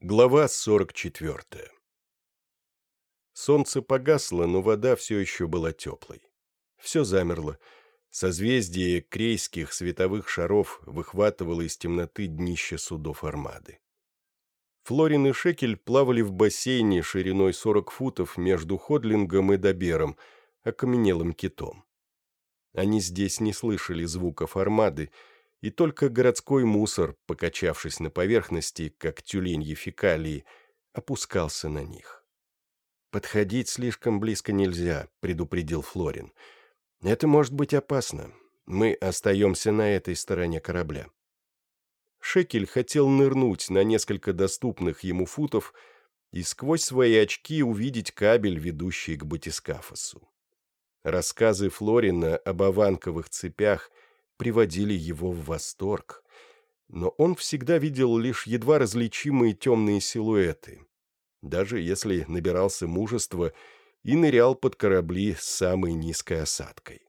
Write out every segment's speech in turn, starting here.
Глава 44 Солнце погасло, но вода все еще была теплой. Все замерло. Созвездие крейских световых шаров выхватывало из темноты днище судов армады. Флорин и Шекель плавали в бассейне шириной 40 футов между Ходлингом и Добером, окаменелым китом. Они здесь не слышали звуков армады, и только городской мусор, покачавшись на поверхности, как тюленьи фекалии, опускался на них. «Подходить слишком близко нельзя», — предупредил Флорин. «Это может быть опасно. Мы остаемся на этой стороне корабля». Шекель хотел нырнуть на несколько доступных ему футов и сквозь свои очки увидеть кабель, ведущий к батискафосу. Рассказы Флорина об аванковых цепях приводили его в восторг, но он всегда видел лишь едва различимые темные силуэты, даже если набирался мужества и нырял под корабли с самой низкой осадкой.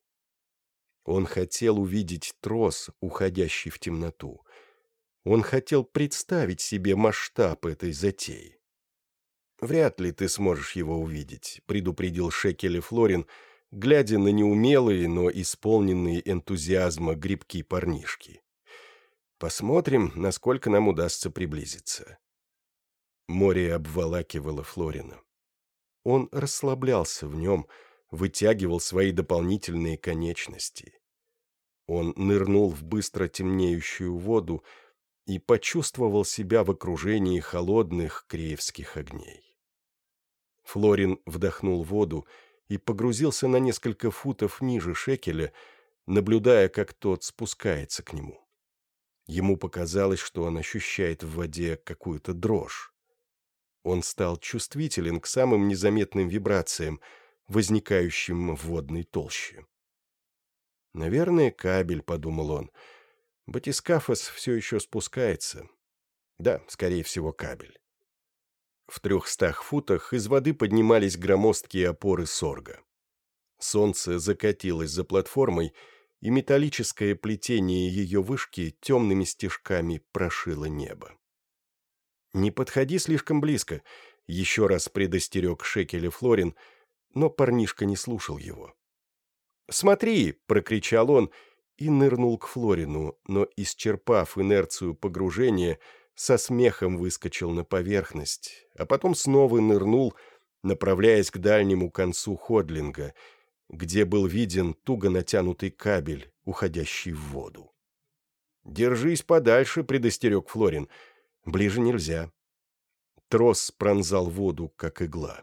Он хотел увидеть трос, уходящий в темноту. Он хотел представить себе масштаб этой затеи. «Вряд ли ты сможешь его увидеть», — предупредил Шекель Флорин, глядя на неумелые, но исполненные энтузиазма грибки парнишки. «Посмотрим, насколько нам удастся приблизиться». Море обволакивало Флорина. Он расслаблялся в нем, вытягивал свои дополнительные конечности. Он нырнул в быстро темнеющую воду и почувствовал себя в окружении холодных креевских огней. Флорин вдохнул воду и погрузился на несколько футов ниже шекеля, наблюдая, как тот спускается к нему. Ему показалось, что он ощущает в воде какую-то дрожь. Он стал чувствителен к самым незаметным вибрациям, возникающим в водной толще. «Наверное, кабель», — подумал он. «Батискафос все еще спускается». Да, скорее всего, кабель. В трехстах футах из воды поднимались громоздкие опоры сорга. Солнце закатилось за платформой, и металлическое плетение ее вышки темными стежками прошило небо. «Не подходи слишком близко», — еще раз предостерег Шекеля Флорин, но парнишка не слушал его. «Смотри!» — прокричал он и нырнул к Флорину, но, исчерпав инерцию погружения, со смехом выскочил на поверхность, а потом снова нырнул, направляясь к дальнему концу Ходлинга, где был виден туго натянутый кабель, уходящий в воду. «Держись подальше», — предостерег Флорин, — Ближе нельзя. Трос пронзал воду, как игла.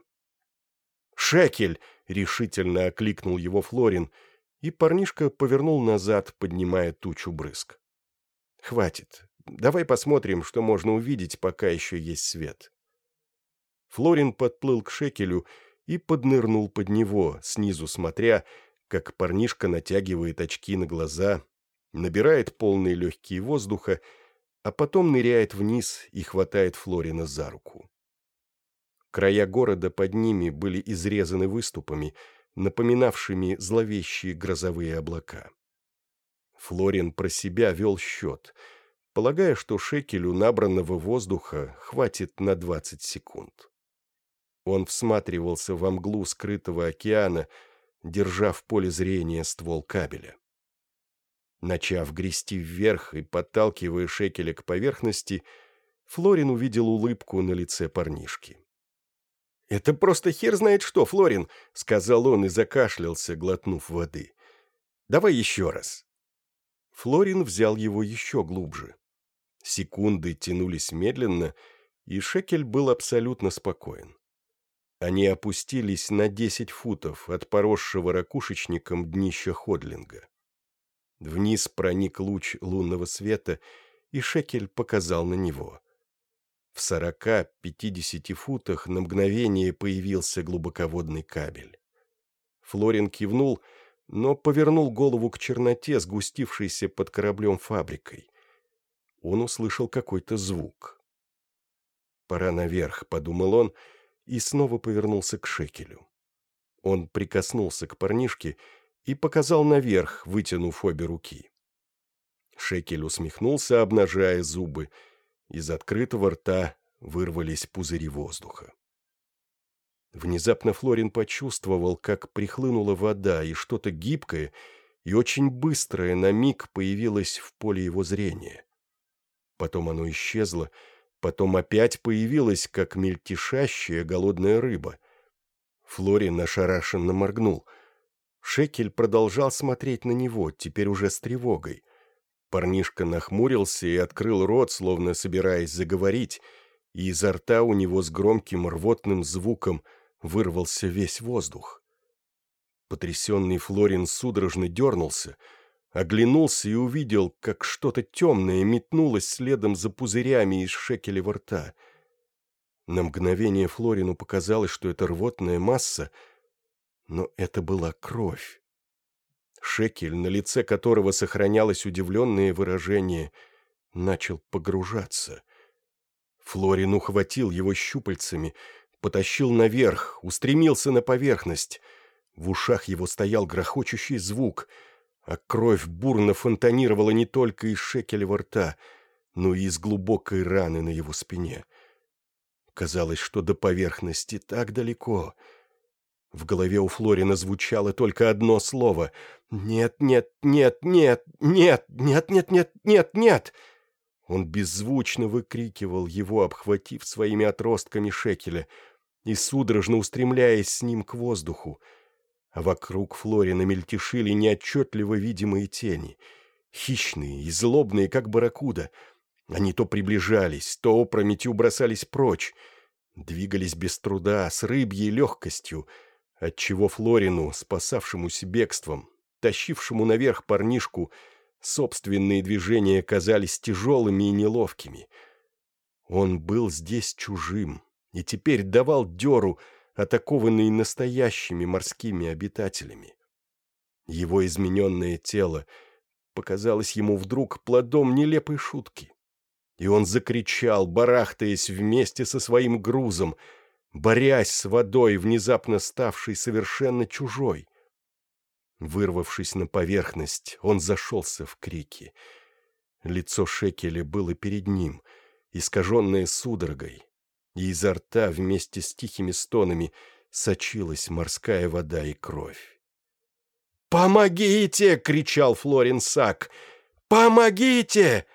«Шекель!» — решительно окликнул его Флорин, и парнишка повернул назад, поднимая тучу брызг. «Хватит. Давай посмотрим, что можно увидеть, пока еще есть свет». Флорин подплыл к Шекелю и поднырнул под него, снизу смотря, как парнишка натягивает очки на глаза, набирает полные легкие воздуха а потом ныряет вниз и хватает Флорина за руку. Края города под ними были изрезаны выступами, напоминавшими зловещие грозовые облака. Флорин про себя вел счет, полагая, что шекелю набранного воздуха хватит на 20 секунд. Он всматривался во мглу скрытого океана, держа в поле зрения ствол кабеля. Начав грести вверх и подталкивая шекеля к поверхности, Флорин увидел улыбку на лице парнишки. «Это просто хер знает что, Флорин!» — сказал он и закашлялся, глотнув воды. «Давай еще раз». Флорин взял его еще глубже. Секунды тянулись медленно, и Шекель был абсолютно спокоен. Они опустились на десять футов от поросшего ракушечником днища Ходлинга. Вниз проник луч лунного света, и Шекель показал на него. В сорока-пятидесяти футах на мгновение появился глубоководный кабель. Флорин кивнул, но повернул голову к черноте, сгустившейся под кораблем фабрикой. Он услышал какой-то звук. «Пора наверх», — подумал он, и снова повернулся к Шекелю. Он прикоснулся к парнишке и показал наверх, вытянув обе руки. Шекель усмехнулся, обнажая зубы. Из открытого рта вырвались пузыри воздуха. Внезапно Флорин почувствовал, как прихлынула вода, и что-то гибкое и очень быстрое на миг появилось в поле его зрения. Потом оно исчезло, потом опять появилось, как мельтешащая голодная рыба. Флорин ошарашенно моргнул. Шекель продолжал смотреть на него, теперь уже с тревогой. Парнишка нахмурился и открыл рот, словно собираясь заговорить, и изо рта у него с громким рвотным звуком вырвался весь воздух. Потрясенный Флорин судорожно дернулся, оглянулся и увидел, как что-то темное метнулось следом за пузырями из шекелева рта. На мгновение Флорину показалось, что это рвотная масса, но это была кровь. Шекель, на лице которого сохранялось удивленное выражение, начал погружаться. Флорин ухватил его щупальцами, потащил наверх, устремился на поверхность. В ушах его стоял грохочущий звук, а кровь бурно фонтанировала не только из шекелева рта, но и из глубокой раны на его спине. Казалось, что до поверхности так далеко — в голове у Флорина звучало только одно слово. «Нет, нет, нет, нет, нет, нет, нет, нет, нет, нет!» Он беззвучно выкрикивал его, обхватив своими отростками шекеля и судорожно устремляясь с ним к воздуху. Вокруг Флорина мельтешили неотчетливо видимые тени. Хищные и злобные, как барракуда. Они то приближались, то опрометью бросались прочь. Двигались без труда, с рыбьей легкостью — отчего Флорину, спасавшемуся бегством, тащившему наверх парнишку, собственные движения казались тяжелыми и неловкими. Он был здесь чужим и теперь давал дёру, атакованный настоящими морскими обитателями. Его измененное тело показалось ему вдруг плодом нелепой шутки. И он закричал, барахтаясь вместе со своим грузом — борясь с водой, внезапно ставшей совершенно чужой. Вырвавшись на поверхность, он зашелся в крики. Лицо Шекеля было перед ним, искаженное судорогой, и изо рта вместе с тихими стонами сочилась морская вода и кровь. «Помогите!» — кричал Флорин Сак. «Помогите!»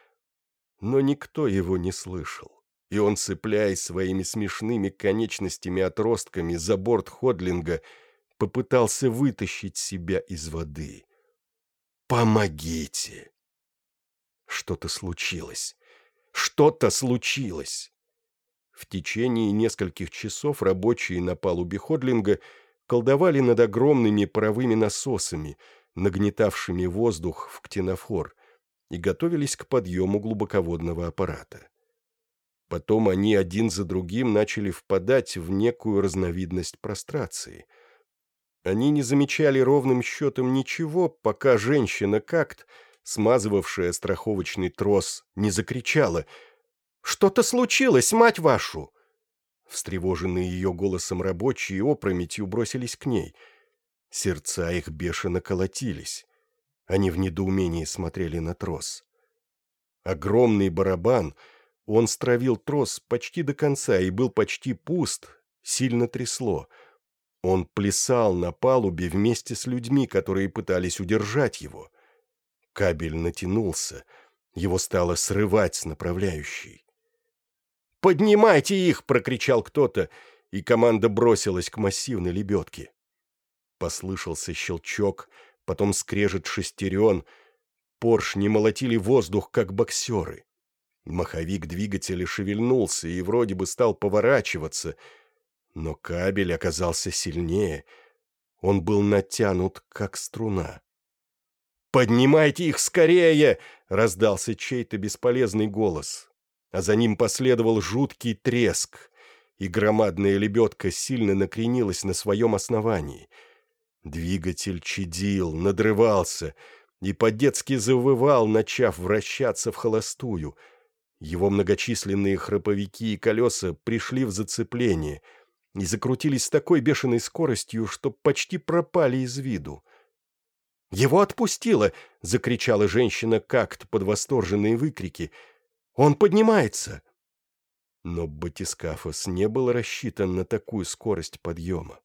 Но никто его не слышал и он, цепляясь своими смешными конечностями-отростками за борт Ходлинга, попытался вытащить себя из воды. «Помогите!» Что-то случилось. Что-то случилось. В течение нескольких часов рабочие на палубе Ходлинга колдовали над огромными паровыми насосами, нагнетавшими воздух в ктенофор, и готовились к подъему глубоководного аппарата. Потом они один за другим начали впадать в некую разновидность прострации. Они не замечали ровным счетом ничего, пока женщина-какт, смазывавшая страховочный трос, не закричала «Что-то случилось, мать вашу!» Встревоженные ее голосом рабочие опрометью бросились к ней. Сердца их бешено колотились. Они в недоумении смотрели на трос. Огромный барабан — он стравил трос почти до конца и был почти пуст, сильно трясло. Он плясал на палубе вместе с людьми, которые пытались удержать его. Кабель натянулся, его стало срывать с направляющей. «Поднимайте их!» — прокричал кто-то, и команда бросилась к массивной лебедке. Послышался щелчок, потом скрежет шестерен. Поршни молотили воздух, как боксеры. Маховик двигателя шевельнулся и вроде бы стал поворачиваться, но кабель оказался сильнее. Он был натянут, как струна. «Поднимайте их скорее!» — раздался чей-то бесполезный голос. А за ним последовал жуткий треск, и громадная лебедка сильно накренилась на своем основании. Двигатель чадил, надрывался и по-детски завывал, начав вращаться в холостую — его многочисленные храповики и колеса пришли в зацепление и закрутились с такой бешеной скоростью, что почти пропали из виду. «Его отпустило!» — закричала женщина как-то под восторженные выкрики. «Он поднимается!» Но батискафос не был рассчитан на такую скорость подъема.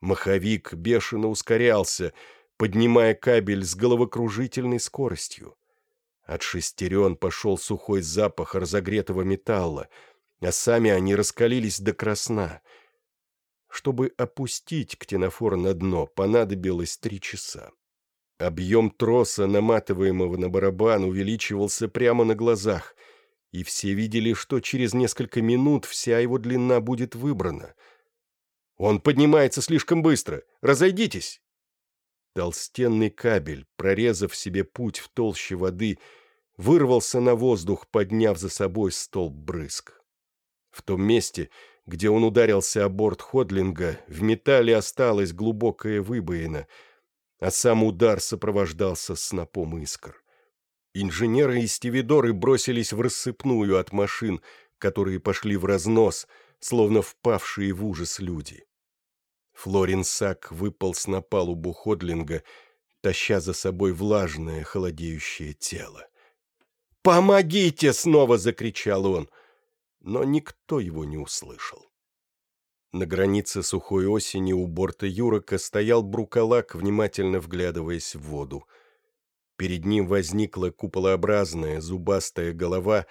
Маховик бешено ускорялся, поднимая кабель с головокружительной скоростью. От шестерен пошел сухой запах разогретого металла, а сами они раскалились до красна. Чтобы опустить ктенофор на дно, понадобилось три часа. Объем троса, наматываемого на барабан, увеличивался прямо на глазах, и все видели, что через несколько минут вся его длина будет выбрана. «Он поднимается слишком быстро! Разойдитесь!» Толстенный кабель, прорезав себе путь в толще воды, вырвался на воздух, подняв за собой столб брызг. В том месте, где он ударился о борт Ходлинга, в металле осталась глубокая выбоина — а сам удар сопровождался снопом искр. Инженеры и стивидоры бросились в рассыпную от машин, которые пошли в разнос, словно впавшие в ужас люди. Флорин Сак выполз на палубу Ходлинга, таща за собой влажное, холодеющее тело. «Помогите!» — снова закричал он, но никто его не услышал. На границе сухой осени у борта Юрока стоял Брукалак, внимательно вглядываясь в воду. Перед ним возникла куполообразная зубастая голова,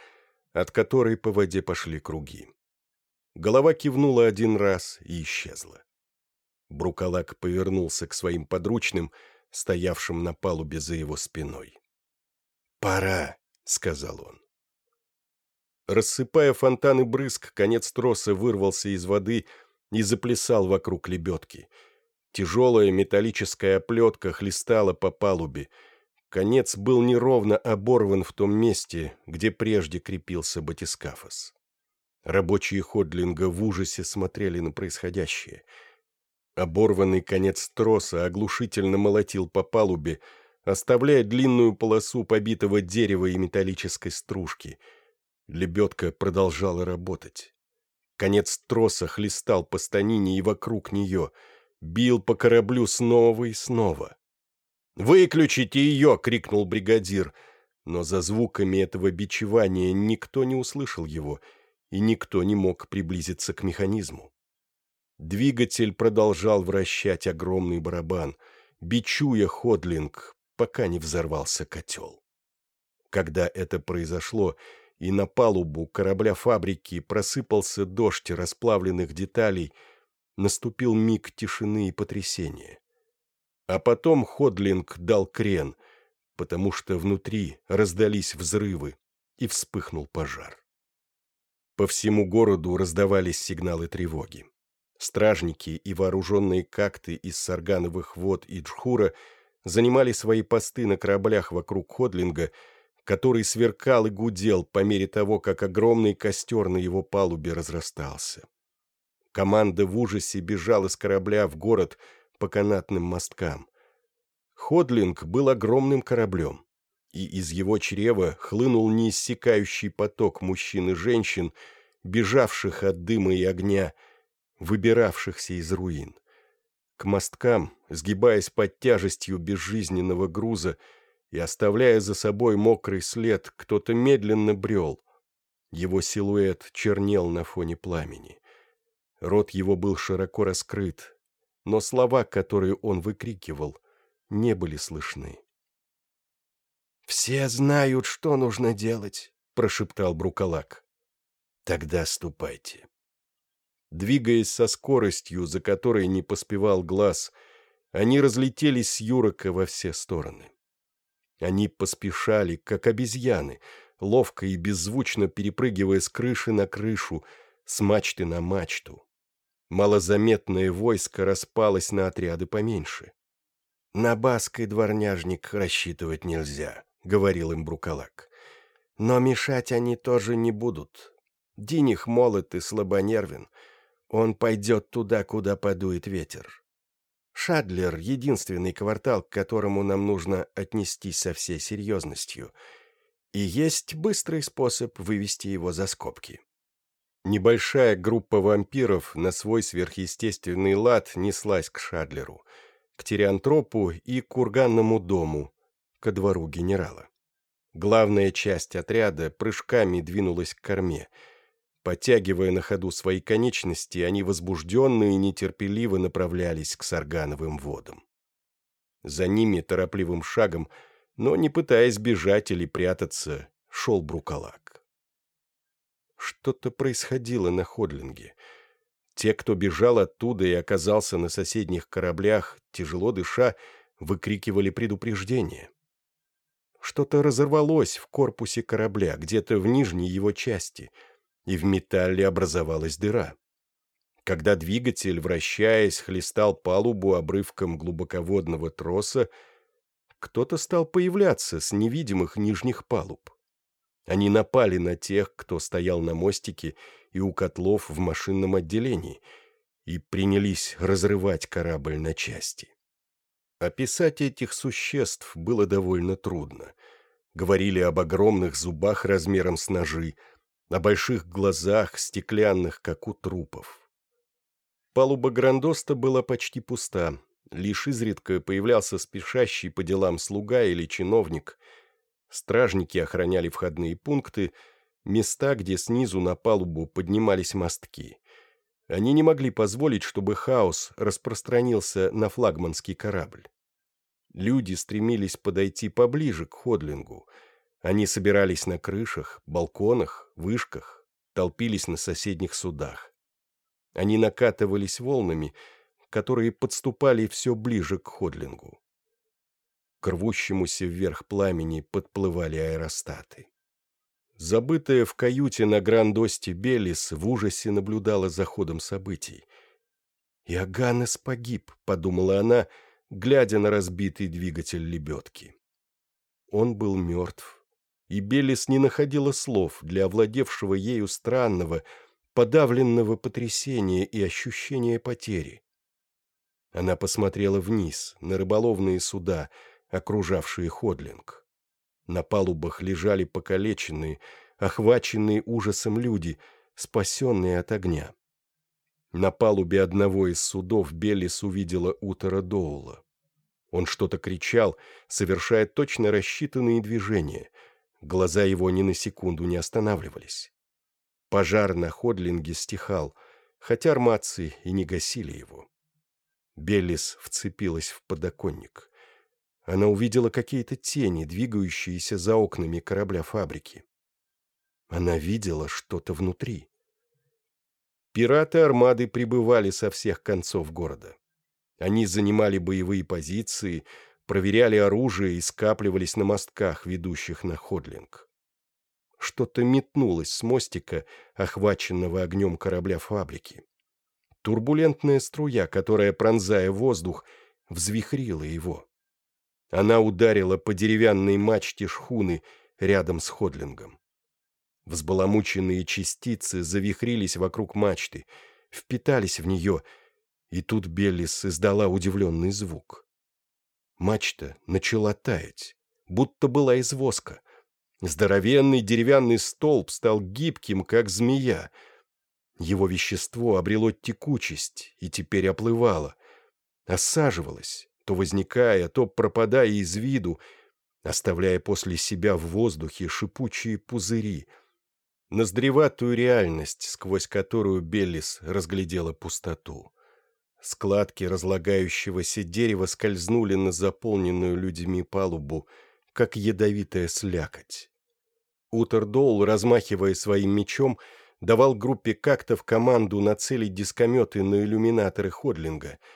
от которой по воде пошли круги. Голова кивнула один раз и исчезла. Брукалак повернулся к своим подручным, стоявшим на палубе за его спиной. «Пора», — сказал он. Рассыпая фонтаны брызг, конец троса вырвался из воды — и заплясал вокруг лебедки. Тяжелая металлическая оплетка хлестала по палубе. Конец был неровно оборван в том месте, где прежде крепился батискафос. Рабочие Ходлинга в ужасе смотрели на происходящее. Оборванный конец троса оглушительно молотил по палубе, оставляя длинную полосу побитого дерева и металлической стружки. Лебедка продолжала работать. Конец троса хлестал по станине и вокруг нее, бил по кораблю снова и снова. «Выключите ее!» — крикнул бригадир, но за звуками этого бичевания никто не услышал его, и никто не мог приблизиться к механизму. Двигатель продолжал вращать огромный барабан, бичуя Ходлинг, пока не взорвался котел. Когда это произошло, и на палубу корабля фабрики просыпался дождь расплавленных деталей, наступил миг тишины и потрясения. А потом Ходлинг дал крен, потому что внутри раздались взрывы и вспыхнул пожар. По всему городу раздавались сигналы тревоги. Стражники и вооруженные какты из Саргановых вод и Джхура занимали свои посты на кораблях вокруг Ходлинга, который сверкал и гудел по мере того, как огромный костер на его палубе разрастался. Команда в ужасе бежала с корабля в город по канатным мосткам. Ходлинг был огромным кораблем, и из его чрева хлынул неиссякающий поток мужчин и женщин, бежавших от дыма и огня, выбиравшихся из руин. К мосткам, сгибаясь под тяжестью безжизненного груза, и, оставляя за собой мокрый след, кто-то медленно брел. Его силуэт чернел на фоне пламени. Рот его был широко раскрыт, но слова, которые он выкрикивал, не были слышны. «Все знают, что нужно делать», — прошептал Брукалак. «Тогда ступайте». Двигаясь со скоростью, за которой не поспевал глаз, они разлетелись с Юрока во все стороны. Они поспешали, как обезьяны, ловко и беззвучно перепрыгивая с крыши на крышу, с мачты на мачту. Малозаметное войско распалось на отряды поменьше. «На Баской дворняжник рассчитывать нельзя», — говорил им Брукалак. «Но мешать они тоже не будут. Диних молод и слабонервен. Он пойдет туда, куда подует ветер. Шадлер — единственный квартал, к которому нам нужно отнестись со всей серьезностью. И есть быстрый способ вывести его за скобки. Небольшая группа вампиров на свой сверхъестественный лад неслась к Шадлеру, к Тириантропу и к курганному дому, ко двору генерала. Главная часть отряда прыжками двинулась к корме. Подтягивая на ходу свои конечности, они возбужденно и нетерпеливо направлялись к саргановым водам. За ними торопливым шагом, но не пытаясь бежать или прятаться, шел Брукалак. Что-то происходило на Ходлинге. Те, кто бежал оттуда и оказался на соседних кораблях, тяжело дыша, выкрикивали предупреждение. Что-то разорвалось в корпусе корабля, где-то в нижней его части, и в металле образовалась дыра. Когда двигатель, вращаясь, хлестал палубу обрывком глубоководного троса, кто-то стал появляться с невидимых нижних палуб. Они напали на тех, кто стоял на мостике и у котлов в машинном отделении, и принялись разрывать корабль на части. Описать этих существ было довольно трудно. Говорили об огромных зубах размером с ножи, о больших глазах, стеклянных, как у трупов. Палуба Грандоста была почти пуста, лишь изредка появлялся спешащий по делам слуга или чиновник. Стражники охраняли входные пункты, места, где снизу на палубу поднимались мостки. Они не могли позволить, чтобы хаос распространился на флагманский корабль. Люди стремились подойти поближе к Ходлингу. Они собирались на крышах, балконах, вышках, толпились на соседних судах. Они накатывались волнами, которые подступали все ближе к Ходлингу. К рвущемуся вверх пламени подплывали аэростаты. Забытая в каюте на Грандосте Белис в ужасе наблюдала за ходом событий. «Иоганнес погиб», — подумала она, глядя на разбитый двигатель лебедки. Он был мертв, и Белис не находила слов для овладевшего ею странного, подавленного потрясения и ощущения потери. Она посмотрела вниз, на рыболовные суда, окружавшие Ходлинг. На палубах лежали покалеченные, охваченные ужасом люди, спасенные от огня. На палубе одного из судов Беллис увидела Утера Доула. Он что-то кричал, совершая точно рассчитанные движения. Глаза его ни на секунду не останавливались. Пожар на Ходдлинге стихал, хотя армадцы и не гасили его. Беллис вцепилась в подоконник. Она увидела какие-то тени, двигающиеся за окнами корабля фабрики. Она видела что-то внутри. Пираты армады прибывали со всех концов города. Они занимали боевые позиции, проверяли оружие и скапливались на мостках, ведущих на Ходлинг. Что-то метнулось с мостика, охваченного огнем корабля фабрики. Турбулентная струя, которая, пронзая воздух, взвихрила его. Она ударила по деревянной мачте шхуны рядом с Ходлингом. Взбаламученные частицы завихрились вокруг мачты, впитались в нее, и тут Беллис издала удивленный звук. Мачта начала таять, будто была из воска. Здоровенный деревянный столб стал гибким, как змея. Его вещество обрело текучесть и теперь оплывало, осаживалось, то возникая, то пропадая из виду, оставляя после себя в воздухе шипучие пузыри, ноздреватую реальность, сквозь которую Беллис разглядела пустоту. Складки разлагающегося дерева скользнули на заполненную людьми палубу, как ядовитая слякоть. Утердоул, размахивая своим мечом, давал группе как-то в команду нацелить дискометы на иллюминаторы Ходлинга —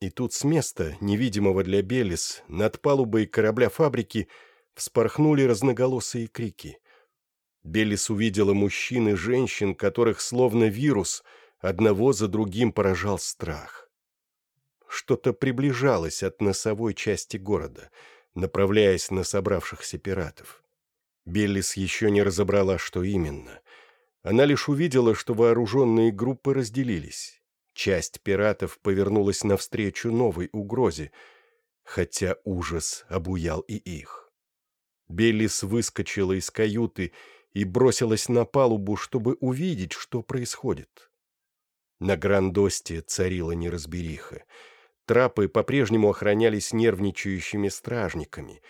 и тут с места, невидимого для Белис, над палубой корабля-фабрики вспорхнули разноголосые крики. Белис увидела мужчин и женщин, которых словно вирус одного за другим поражал страх. Что-то приближалось от носовой части города, направляясь на собравшихся пиратов. Беллис еще не разобрала, что именно. Она лишь увидела, что вооруженные группы разделились. Часть пиратов повернулась навстречу новой угрозе, хотя ужас обуял и их. Беллис выскочила из каюты и бросилась на палубу, чтобы увидеть, что происходит. На Грандосте царила неразбериха. Трапы по-прежнему охранялись нервничающими стражниками.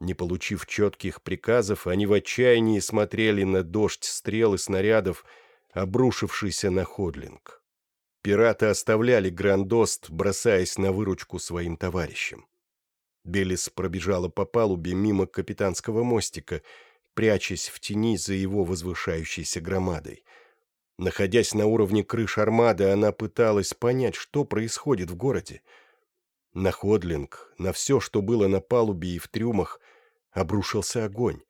Не получив четких приказов, они в отчаянии смотрели на дождь стрел и снарядов, обрушившийся на Ходлинг. Пираты оставляли Грандост, бросаясь на выручку своим товарищам. Белис пробежала по палубе мимо капитанского мостика, прячась в тени за его возвышающейся громадой. Находясь на уровне крыш армады, она пыталась понять, что происходит в городе. На Ходлинг, на все, что было на палубе и в трюмах, обрушился огонь.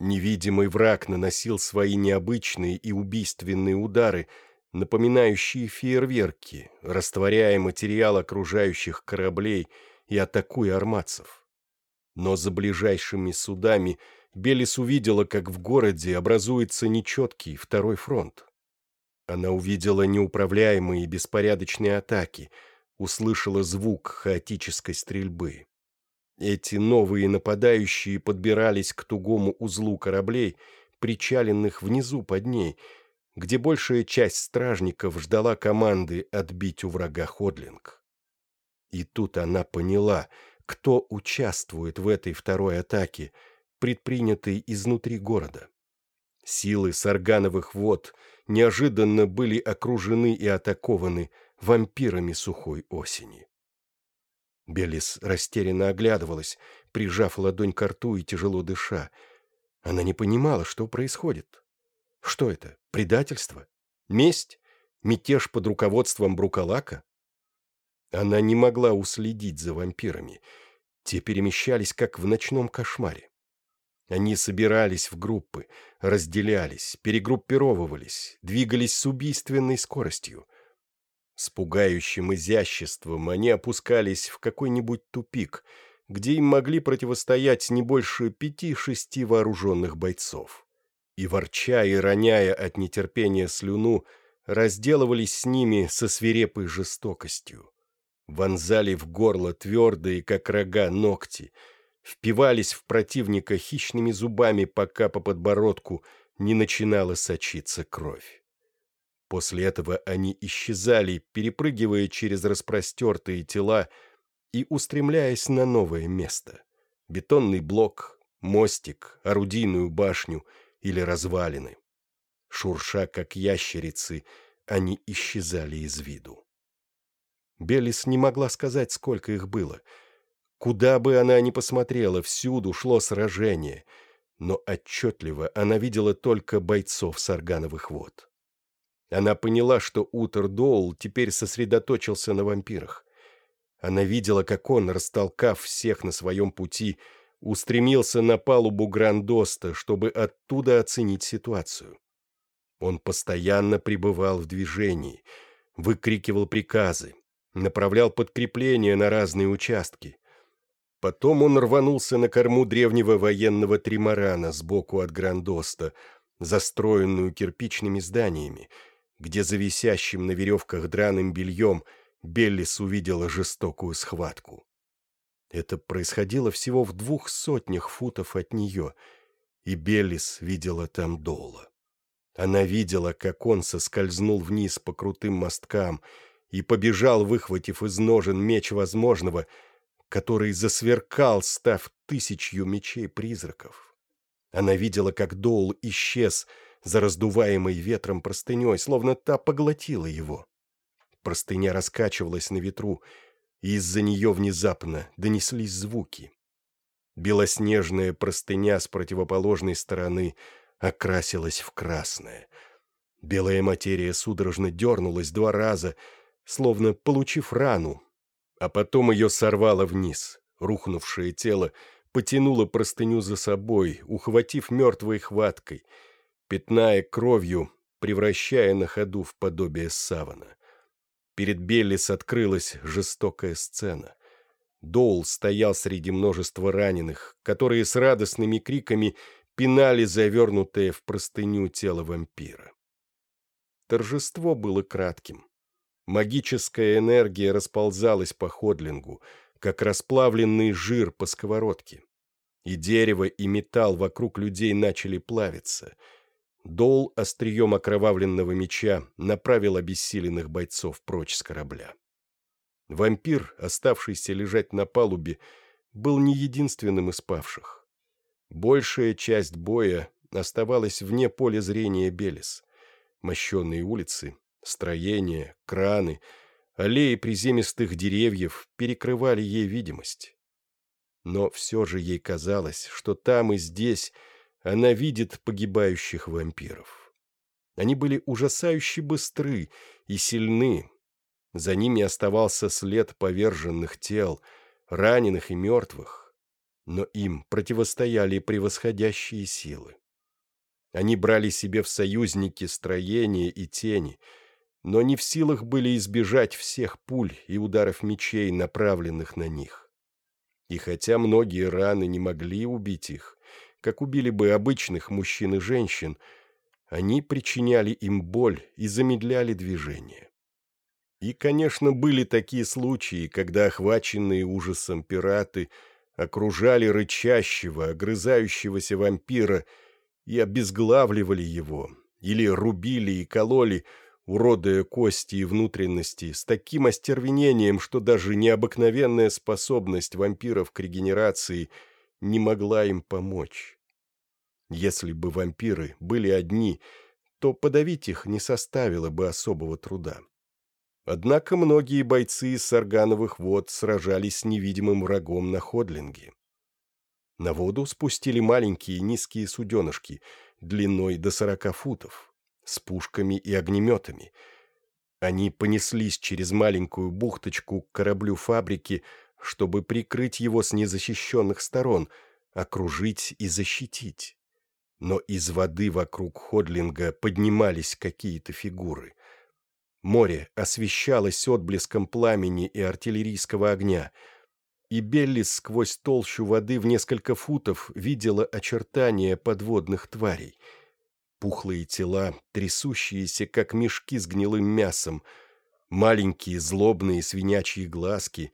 Невидимый враг наносил свои необычные и убийственные удары, напоминающие фейерверки, растворяя материал окружающих кораблей и атакуя армадцев. Но за ближайшими судами Белис увидела, как в городе образуется нечеткий второй фронт. Она увидела неуправляемые беспорядочные атаки, услышала звук хаотической стрельбы. Эти новые нападающие подбирались к тугому узлу кораблей, причаленных внизу под ней, где большая часть стражников ждала команды отбить у врага Ходлинг. И тут она поняла, кто участвует в этой второй атаке, предпринятой изнутри города. Силы саргановых вод неожиданно были окружены и атакованы вампирами сухой осени. Белис растерянно оглядывалась, прижав ладонь к рту и тяжело дыша. Она не понимала, что происходит. Что это? Предательство? Месть? Мятеж под руководством Брукалака? Она не могла уследить за вампирами. Те перемещались, как в ночном кошмаре. Они собирались в группы, разделялись, перегруппировывались, двигались с убийственной скоростью. С пугающим изяществом они опускались в какой-нибудь тупик, где им могли противостоять не больше пяти-шести вооруженных бойцов. И, ворча и роняя от нетерпения слюну, разделывались с ними со свирепой жестокостью. Вонзали в горло твердые, как рога, ногти, впивались в противника хищными зубами, пока по подбородку не начинала сочиться кровь. После этого они исчезали, перепрыгивая через распростертые тела и устремляясь на новое место. Бетонный блок, мостик, орудийную башню или развалины. Шурша, как ящерицы, они исчезали из виду. Белис не могла сказать, сколько их было. Куда бы она ни посмотрела, всюду шло сражение, но отчетливо она видела только бойцов саргановых вод. Она поняла, что Утер Доул теперь сосредоточился на вампирах. Она видела, как он, растолкав всех на своем пути, устремился на палубу Грандоста, чтобы оттуда оценить ситуацию. Он постоянно пребывал в движении, выкрикивал приказы, направлял подкрепления на разные участки. Потом он рванулся на корму древнего военного тримарана сбоку от Гранд-Оста, застроенную кирпичными зданиями, где за висящим на веревках драным бельем Беллис увидела жестокую схватку. Это происходило всего в двух сотнях футов от нее, и Беллис видела там Доула. Она видела, как он соскользнул вниз по крутым мосткам и побежал, выхватив из ножен меч возможного, который засверкал, став тысячью мечей призраков. Она видела, как Доул исчез, за раздуваемой ветром простыней, словно та поглотила его. Простыня раскачивалась на ветру, и из-за нее внезапно донеслись звуки. Белоснежная простыня с противоположной стороны окрасилась в красное. Белая материя судорожно дернулась два раза, словно получив рану, а потом ее сорвало вниз. Рухнувшее тело потянуло простыню за собой, ухватив мертвой хваткой — пятная кровью, превращая на ходу в подобие савана. Перед Беллис открылась жестокая сцена. Доул стоял среди множества раненых, которые с радостными криками пинали завернутое в простыню тело вампира. Торжество было кратким. Магическая энергия расползалась по Ходлингу, как расплавленный жир по сковородке. И дерево, и металл вокруг людей начали плавиться — Дол острием окровавленного меча направил обессиленных бойцов прочь с корабля. Вампир, оставшийся лежать на палубе, был не единственным из павших. Большая часть боя оставалась вне поля зрения Белис. Мощенные улицы, строения, краны, аллеи приземистых деревьев перекрывали ей видимость. Но все же ей казалось, что там и здесь она видит погибающих вампиров. Они были ужасающе быстры и сильны. За ними оставался след поверженных тел, раненых и мертвых. Но им противостояли превосходящие силы. Они брали себе в союзники строения и тени, но не в силах были избежать всех пуль и ударов мечей, направленных на них. И хотя многие раны не могли убить их, как убили бы обычных мужчин и женщин, они причиняли им боль и замедляли движение. И, конечно, были такие случаи, когда охваченные ужасом пираты окружали рычащего, огрызающегося вампира и обезглавливали его, или рубили и кололи, уродуя кости и внутренности с таким остервенением, что даже необыкновенная способность вампиров к регенерации не могла им помочь. Если бы вампиры были одни, то подавить их не составило бы особого труда. Однако многие бойцы из Саргановых вод сражались с невидимым врагом на Ходлинге. На воду спустили маленькие низкие суденышки, длиной до сорока футов, с пушками и огнеметами. Они понеслись через маленькую бухточку к кораблю фабрики, чтобы прикрыть его с незащищенных сторон, окружить и защитить. Но из воды вокруг Ходлинга поднимались какие-то фигуры. Море освещалось отблеском пламени и артиллерийского огня — и Беллис сквозь толщу воды в несколько футов видела очертания подводных тварей. Пухлые тела, трясущиеся, как мешки с гнилым мясом, маленькие злобные свинячьи глазки,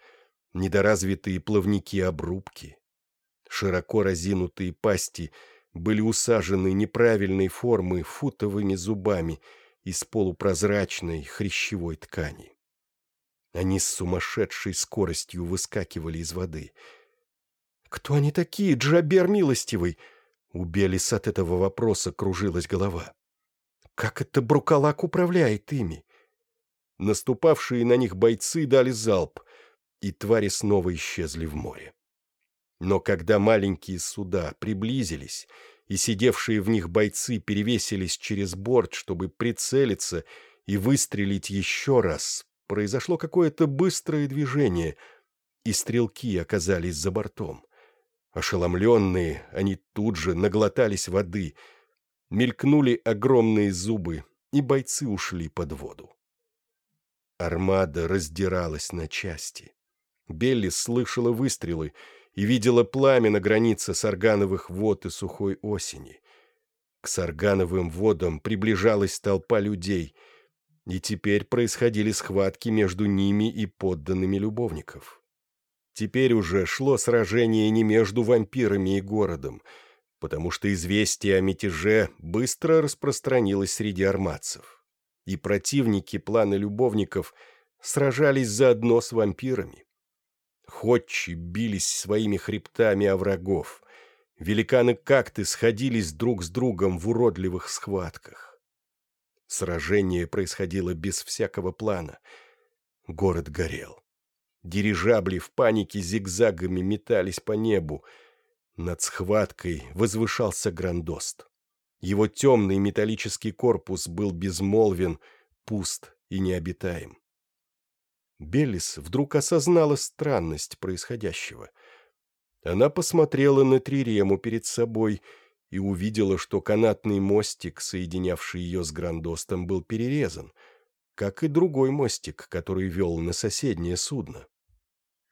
недоразвитые плавники-обрубки. Широко разинутые пасти были усажены неправильной формы футовыми зубами из полупрозрачной хрящевой ткани. Они с сумасшедшей скоростью выскакивали из воды. «Кто они такие, Джабер милостивый?» У Белис от этого вопроса кружилась голова. «Как это Брукалак управляет ими?» Наступавшие на них бойцы дали залп, и твари снова исчезли в море. Но когда маленькие суда приблизились, и сидевшие в них бойцы перевесились через борт, чтобы прицелиться и выстрелить еще раз, произошло какое-то быстрое движение, и стрелки оказались за бортом. Ошеломленные, они тут же наглотались воды, мелькнули огромные зубы, и бойцы ушли под воду. Армада раздиралась на части. Белли слышала выстрелы и видела пламя на границе саргановых вод и сухой осени. К саргановым водам приближалась толпа людей — и теперь происходили схватки между ними и подданными любовников. Теперь уже шло сражение не между вампирами и городом, потому что известие о мятеже быстро распространилось среди армадцев, и противники плана любовников сражались заодно с вампирами. Ходчи бились своими хребтами о врагов, великаны-какты сходились друг с другом в уродливых схватках. Сражение происходило без всякого плана. Город горел. Дирижабли в панике зигзагами метались по небу. Над схваткой возвышался Грандост. Его темный металлический корпус был безмолвен, пуст и необитаем. Беллис вдруг осознала странность происходящего. Она посмотрела на Трирему перед собой и увидела, что канатный мостик, соединявший ее с Грандостом, был перерезан, как и другой мостик, который вел на соседнее судно.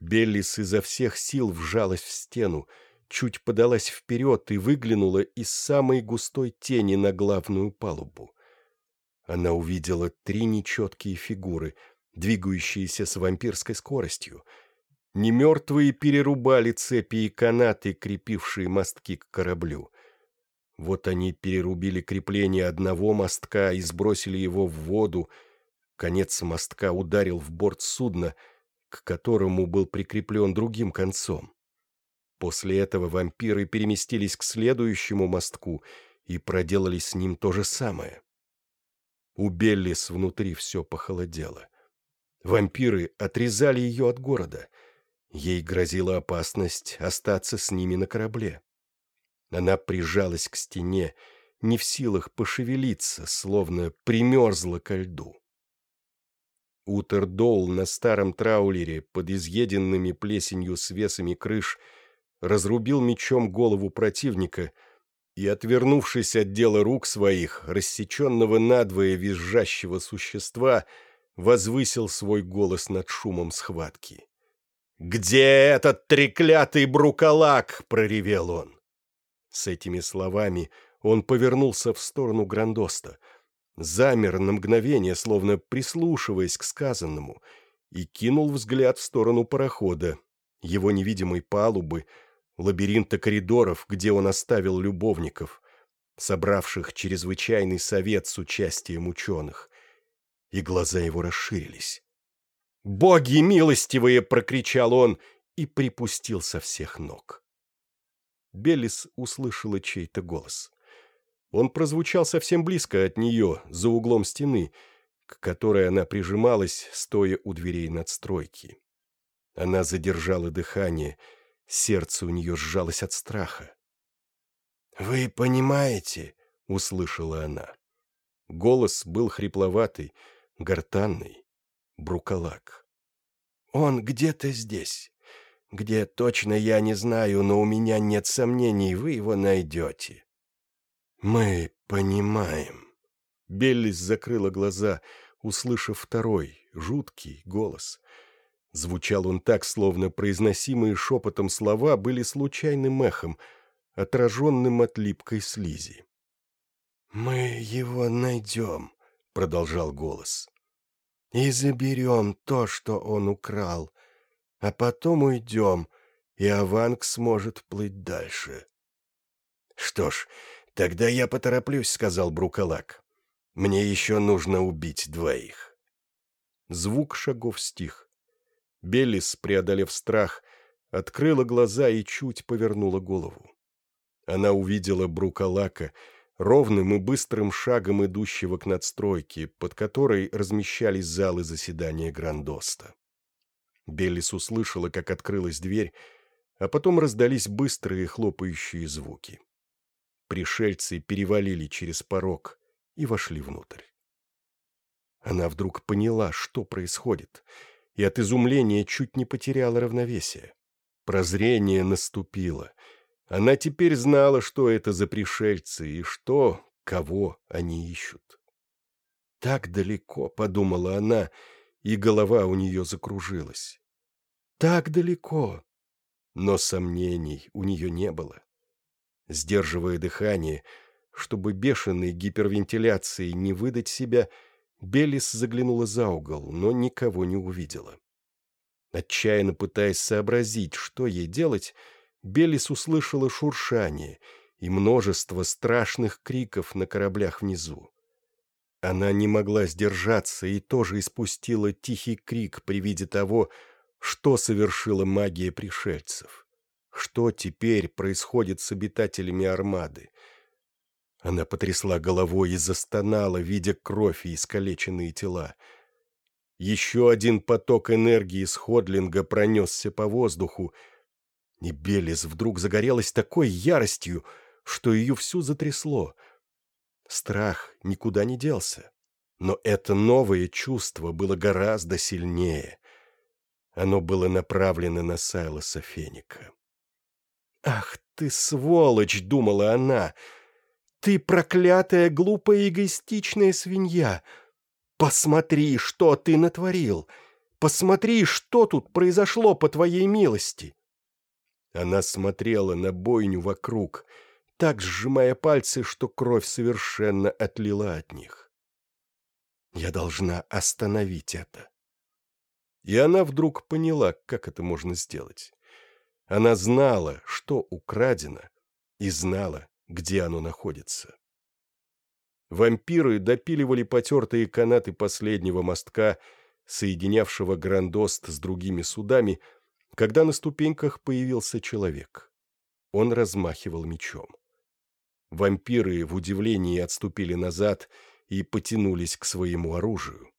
Беллис изо всех сил вжалась в стену, чуть подалась вперед и выглянула из самой густой тени на главную палубу. Она увидела три нечеткие фигуры, двигающиеся с вампирской скоростью. Немертвые перерубали цепи и канаты, крепившие мостки к кораблю. Вот они перерубили крепление одного мостка и сбросили его в воду. Конец мостка ударил в борт судна, к которому был прикреплен другим концом. После этого вампиры переместились к следующему мостку и проделали с ним то же самое. У Беллис внутри все похолодело. Вампиры отрезали ее от города. Ей грозила опасность остаться с ними на корабле. Она прижалась к стене, не в силах пошевелиться, словно примерзла ко льду. Утердоул на старом траулере под изъеденными плесенью свесами крыш разрубил мечом голову противника и, отвернувшись от дела рук своих, рассеченного надвое визжащего существа, возвысил свой голос над шумом схватки. «Где этот треклятый брукалак?» — проревел он. С этими словами он повернулся в сторону Грандоста, замер на мгновение, словно прислушиваясь к сказанному, и кинул взгляд в сторону парохода, его невидимой палубы, лабиринта коридоров, где он оставил любовников, собравших чрезвычайный совет с участием ученых. И глаза его расширились. «Боги милостивые!» — прокричал он и припустил со всех ног. Беллис услышала чей-то голос. Он прозвучал совсем близко от нее, за углом стены, к которой она прижималась, стоя у дверей надстройки. Она задержала дыхание, сердце у нее сжалось от страха. «Вы понимаете?» — услышала она. Голос был хрипловатый, гортанный, брукалак. «Он где-то здесь. Где точно я не знаю, но у меня нет сомнений, вы его найдете. «Мы понимаем». Беллис закрыла глаза, услышав второй, жуткий голос. Звучал он так, словно произносимые шепотом слова были случайным эхом, отраженным от липкой слизи. «Мы его найдем», — продолжал голос. «И заберем то, что он украл, а потом уйдем, и Аванг сможет плыть дальше». «Что ж, «Тогда я потороплюсь», — сказал Брукалак. «Мне еще нужно убить двоих». Звук шагов стих. Беллис, преодолев страх, открыла глаза и чуть повернула голову. Она увидела Брукалака, ровным и быстрым шагом идущего к надстройке, под которой размещались залы заседания Грандоста. Беллис услышала, как открылась дверь, а потом раздались быстрые хлопающие звуки пришельцы перевалили через порог и вошли внутрь. Она вдруг поняла, что происходит, и от изумления чуть не потеряла равновесие. Прозрение наступило. Она теперь знала, что это за пришельцы и что, кого они ищут. «Так далеко», — подумала она, и голова у нее закружилась. «Так далеко». Но сомнений у нее не было. Сдерживая дыхание, чтобы бешеной гипервентиляцией не выдать себя, Белис заглянула за угол, но никого не увидела. Отчаянно пытаясь сообразить, что ей делать, Белис услышала шуршание и множество страшных криков на кораблях внизу. Она не могла сдержаться и тоже испустила тихий крик при виде того, что совершила магия пришельцев. Что теперь происходит с обитателями армады? Она потрясла головой и застонала, видя кровь и искалеченные тела. Еще один поток энергии с Ходлинга пронесся по воздуху, и Белис вдруг загорелась такой яростью, что ее всю затрясло. Страх никуда не делся, но это новое чувство было гораздо сильнее. Оно было направлено на Сайлоса Феника. «Ах ты, сволочь!» — думала она. «Ты проклятая, глупая, эгоистичная свинья! Посмотри, что ты натворил! Посмотри, что тут произошло по твоей милости!» Она смотрела на бойню вокруг, так сжимая пальцы, что кровь совершенно отлила от них. «Я должна остановить это!» И она вдруг поняла, как это можно сделать. Она знала, что украдено, и знала, где оно находится. Вампиры допиливали потертые канаты последнего мостка, соединявшего Грандост с другими судами, когда на ступеньках появился человек. Он размахивал мечом. Вампиры в удивлении отступили назад и потянулись к своему оружию.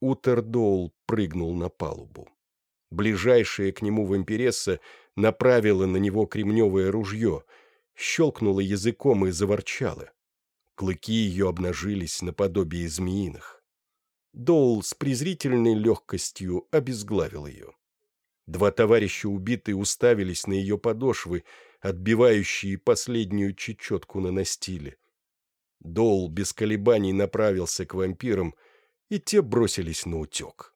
Утердоул прыгнул на палубу. Ближайшая к нему вампиресса направила на него кремневое ружье, щелкнула языком и заворчала. Клыки ее обнажились наподобие змеиных. Доул с презрительной легкостью обезглавил ее. Два товарища убитые уставились на ее подошвы, отбивающие последнюю чечетку на настиле. Доул без колебаний направился к вампирам, и те бросились на утек.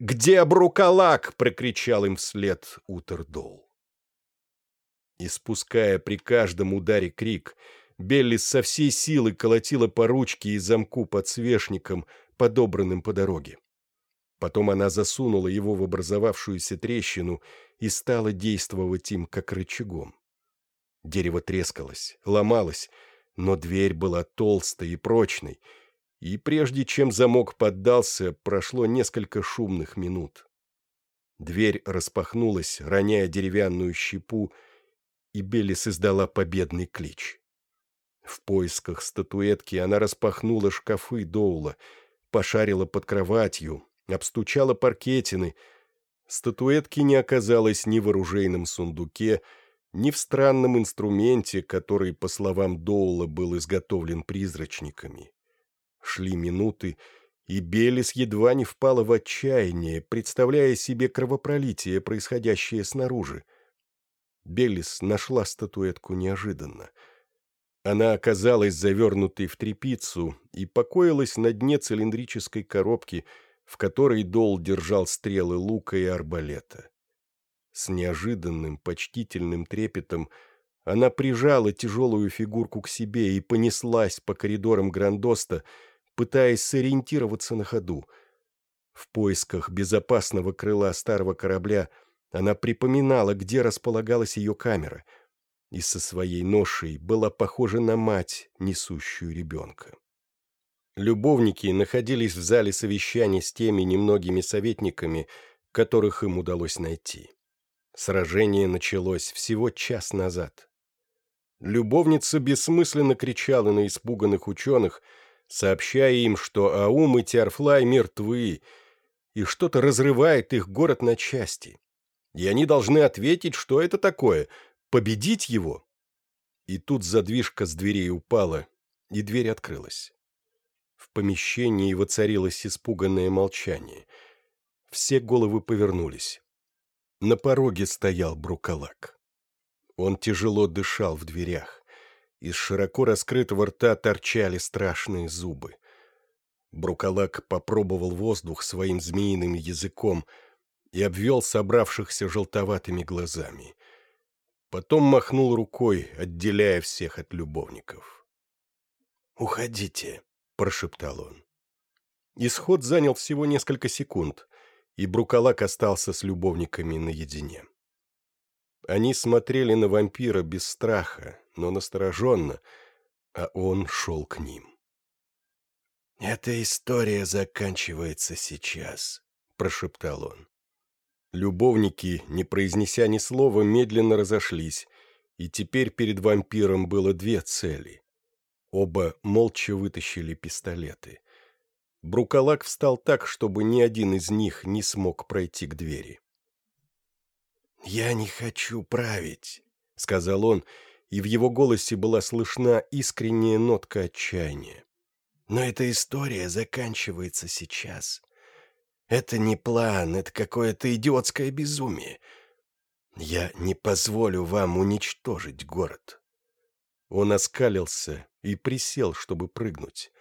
«Где Брукалак?» — прокричал им вслед Утердол. Испуская при каждом ударе крик, Беллис со всей силы колотила по ручке и замку подсвечником, подобранным по дороге. Потом она засунула его в образовавшуюся трещину и стала действовать им как рычагом. Дерево трескалось, ломалось, но дверь была толстой и прочной, и прежде чем замок поддался, прошло несколько шумных минут. Дверь распахнулась, роняя деревянную щепу, и Белис издала победный клич. В поисках статуэтки она распахнула шкафы Доула, пошарила под кроватью, обстучала паркетины. Статуэтки не оказалось ни в оружейном сундуке, ни в странном инструменте, который, по словам Доула, был изготовлен призрачниками. Шли минуты, и Белис едва не впала в отчаяние, представляя себе кровопролитие, происходящее снаружи. Белис нашла статуэтку неожиданно. Она оказалась завернутой в тряпицу и покоилась на дне цилиндрической коробки, в которой Дол держал стрелы лука и арбалета. С неожиданным, почтительным трепетом она прижала тяжелую фигурку к себе и понеслась по коридорам Грандоста, пытаясь сориентироваться на ходу. В поисках безопасного крыла старого корабля она припоминала, где располагалась ее камера, и со своей ношей была похожа на мать, несущую ребенка. Любовники находились в зале совещаний с теми немногими советниками, которых им удалось найти. Сражение началось всего час назад. Любовница бессмысленно кричала на испуганных ученых – сообщая им, что Аум и Тиарфлай мертвы, и что-то разрывает их город на части. И они должны ответить, что это такое, победить его. И тут задвижка с дверей упала, и дверь открылась. В помещении воцарилось испуганное молчание. Все головы повернулись. На пороге стоял Брукалак. Он тяжело дышал в дверях. Из широко раскрытого рта торчали страшные зубы. Брукалак попробовал воздух своим змеиным языком и обвел собравшихся желтоватыми глазами. Потом махнул рукой, отделяя всех от любовников. «Уходите», — прошептал он. Исход занял всего несколько секунд, и Брукалак остался с любовниками наедине. Они смотрели на вампира без страха, но настороженно, а он шел к ним. «Эта история заканчивается сейчас», — прошептал он. Любовники, не произнеся ни слова, медленно разошлись, и теперь перед вампиром было две цели. Оба молча вытащили пистолеты. Брукалак встал так, чтобы ни один из них не смог пройти к двери. «Я не хочу править», — сказал он, и в его голосе была слышна искренняя нотка отчаяния. «Но эта история заканчивается сейчас. Это не план, это какое-то идиотское безумие. Я не позволю вам уничтожить город». Он оскалился и присел, чтобы прыгнуть.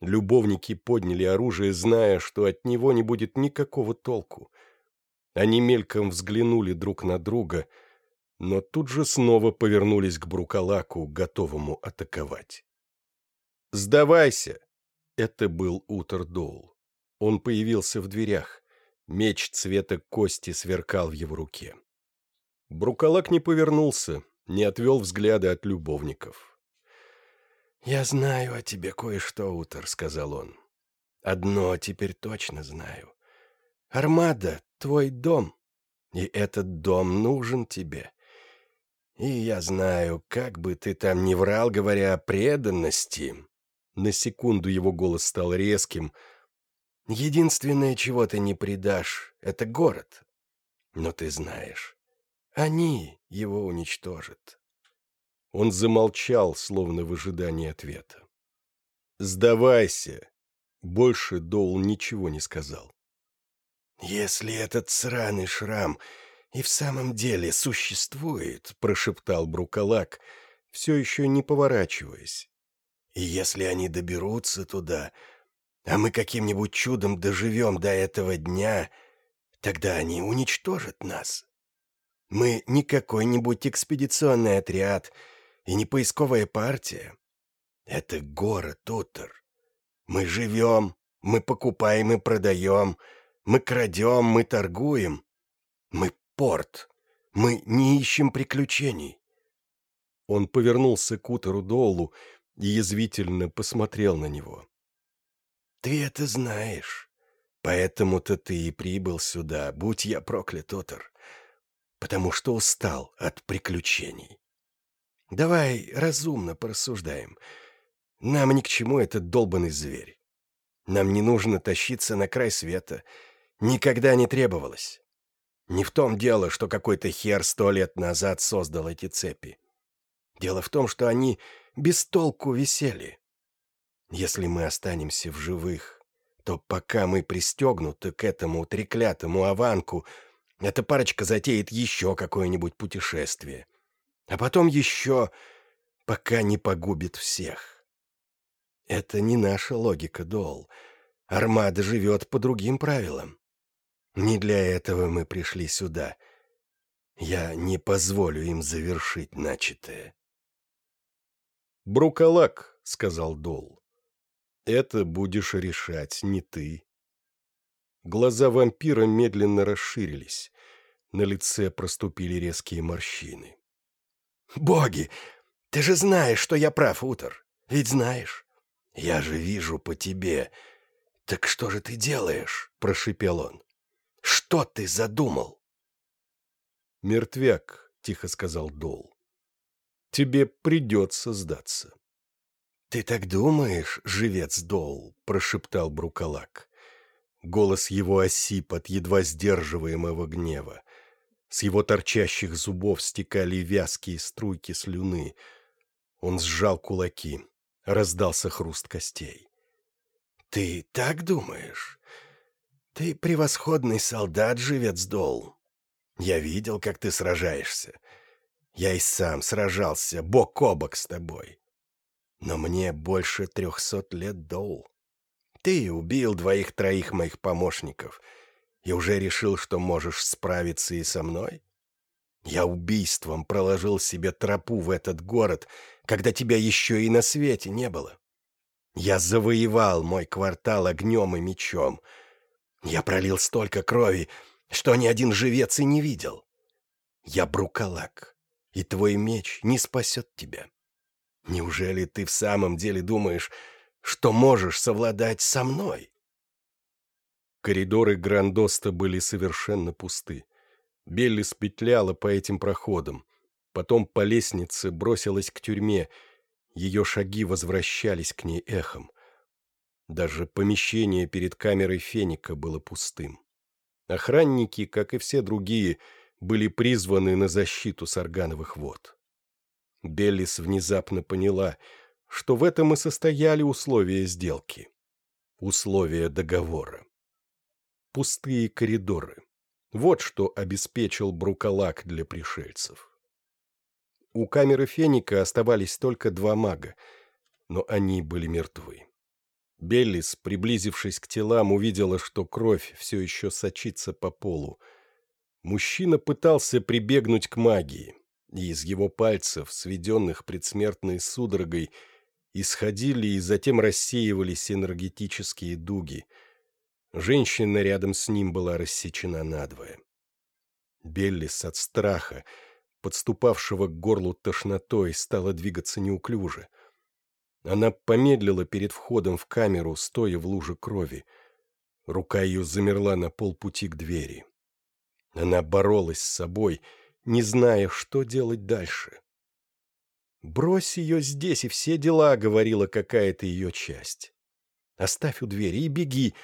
Любовники подняли оружие, зная, что от него не будет никакого толку. Они мельком взглянули друг на друга, но тут же снова повернулись к Брукалаку, готовому атаковать. «Сдавайся!» Это был Утердоул. Он появился в дверях. Меч цвета кости сверкал в его руке. Брукалак не повернулся, не отвел взгляда от любовников. «Я знаю о тебе кое-что, Утер», — сказал он. «Одно теперь точно знаю. Армада — твой дом, и этот дом нужен тебе. И я знаю, как бы ты там ни врал, говоря о преданности, На секунду его голос стал резким. «Единственное, чего ты не предашь, — это город. Но ты знаешь, они его уничтожат». Он замолчал, словно в ожидании ответа. «Сдавайся!» Больше Доул ничего не сказал. «Если этот сраный шрам и в самом деле существует», — прошептал Брукалак, все еще не поворачиваясь, «и если они доберутся туда, а мы каким-нибудь чудом доживем до этого дня, тогда они уничтожат нас. Мы не какой-нибудь экспедиционный отряд и не поисковая партия. Это город Утер. Мы живем, мы покупаем и продаем, мы крадем, мы торгуем. Мы порт. Мы не ищем приключений. Он повернулся к Утеру Долу и язвительно посмотрел на него. «Ты это знаешь. Поэтому-то ты и прибыл сюда, будь я проклят, Утер, потому что устал от приключений. Давай разумно порассуждаем. Нам ни к чему этот долбанный зверь. Нам не нужно тащиться на край света. Никогда не требовалось. Не в том дело, что какой-то хер сто лет назад создал эти цепи. Дело в том, что они без толку висели. Если мы останемся в живых, то пока мы пристегнуты к этому треклятому аванку, эта парочка затеет еще какое-нибудь путешествие. А потом еще, пока не погубит всех. Это не наша логика, Дол. Армада живет по другим правилам. Не для этого мы пришли сюда. Я не позволю им завершить начатое. «Брукалак», — сказал Дол. «Это будешь решать не ты». Глаза вампира медленно расширились. На лице проступили резкие морщины. «Боги! Ты же знаешь, что я прав, Утор. Ведь знаешь. «Я же вижу по тебе. Так что же ты делаешь?» — прошипел он. «Что ты задумал?» «Мертвяк», — тихо сказал Дол. «Тебе придется сдаться». «Ты так думаешь, живец Дол?» — прошептал Брукалак. Голос его осип от едва сдерживаемого гнева. С его торчащих зубов стекали вязкие струйки слюны. Он сжал кулаки. Раздался хруст костей. «Ты так думаешь? Ты превосходный солдат, живец Дол. Я видел, как ты сражаешься. Я и сам сражался бок о бок с тобой. Но мне больше трехсот лет, Дол. Ты убил двоих-троих моих помощников и уже решил, что можешь справиться и со мной? Я убийством проложил себе тропу в этот город, когда тебя еще и на свете не было. Я завоевал мой квартал огнем и мечом. Я пролил столько крови, что ни один живец и не видел. Я брукалак, и твой меч не спасет тебя. Неужели ты в самом деле думаешь, что можешь совладать со мной?» Коридоры Грандоста были совершенно пусты. Белли спетляла по этим проходам. Потом по лестнице бросилась к тюрьме. Ее шаги возвращались к ней эхом. Даже помещение перед камерой Феника было пустым. Охранники, как и все другие, были призваны на защиту саргановых вод. Беллис внезапно поняла, что в этом и состояли условия сделки. Условия договора. Пустые коридоры. Вот что обеспечил Брукалак для пришельцев. У камеры Феника оставались только два мага, но они были мертвы. Беллис, приблизившись к телам, увидела, что кровь все еще сочится по полу. Мужчина пытался прибегнуть к магии, и из его пальцев, сведенных предсмертной судорогой, исходили и затем рассеивались энергетические дуги — Женщина рядом с ним была рассечена надвое. Беллис от страха, подступавшего к горлу тошнотой, стала двигаться неуклюже. Она помедлила перед входом в камеру, стоя в луже крови. Рука ее замерла на полпути к двери. Она боролась с собой, не зная, что делать дальше. «Брось ее здесь, и все дела», — говорила какая-то ее часть. «Оставь у двери и беги,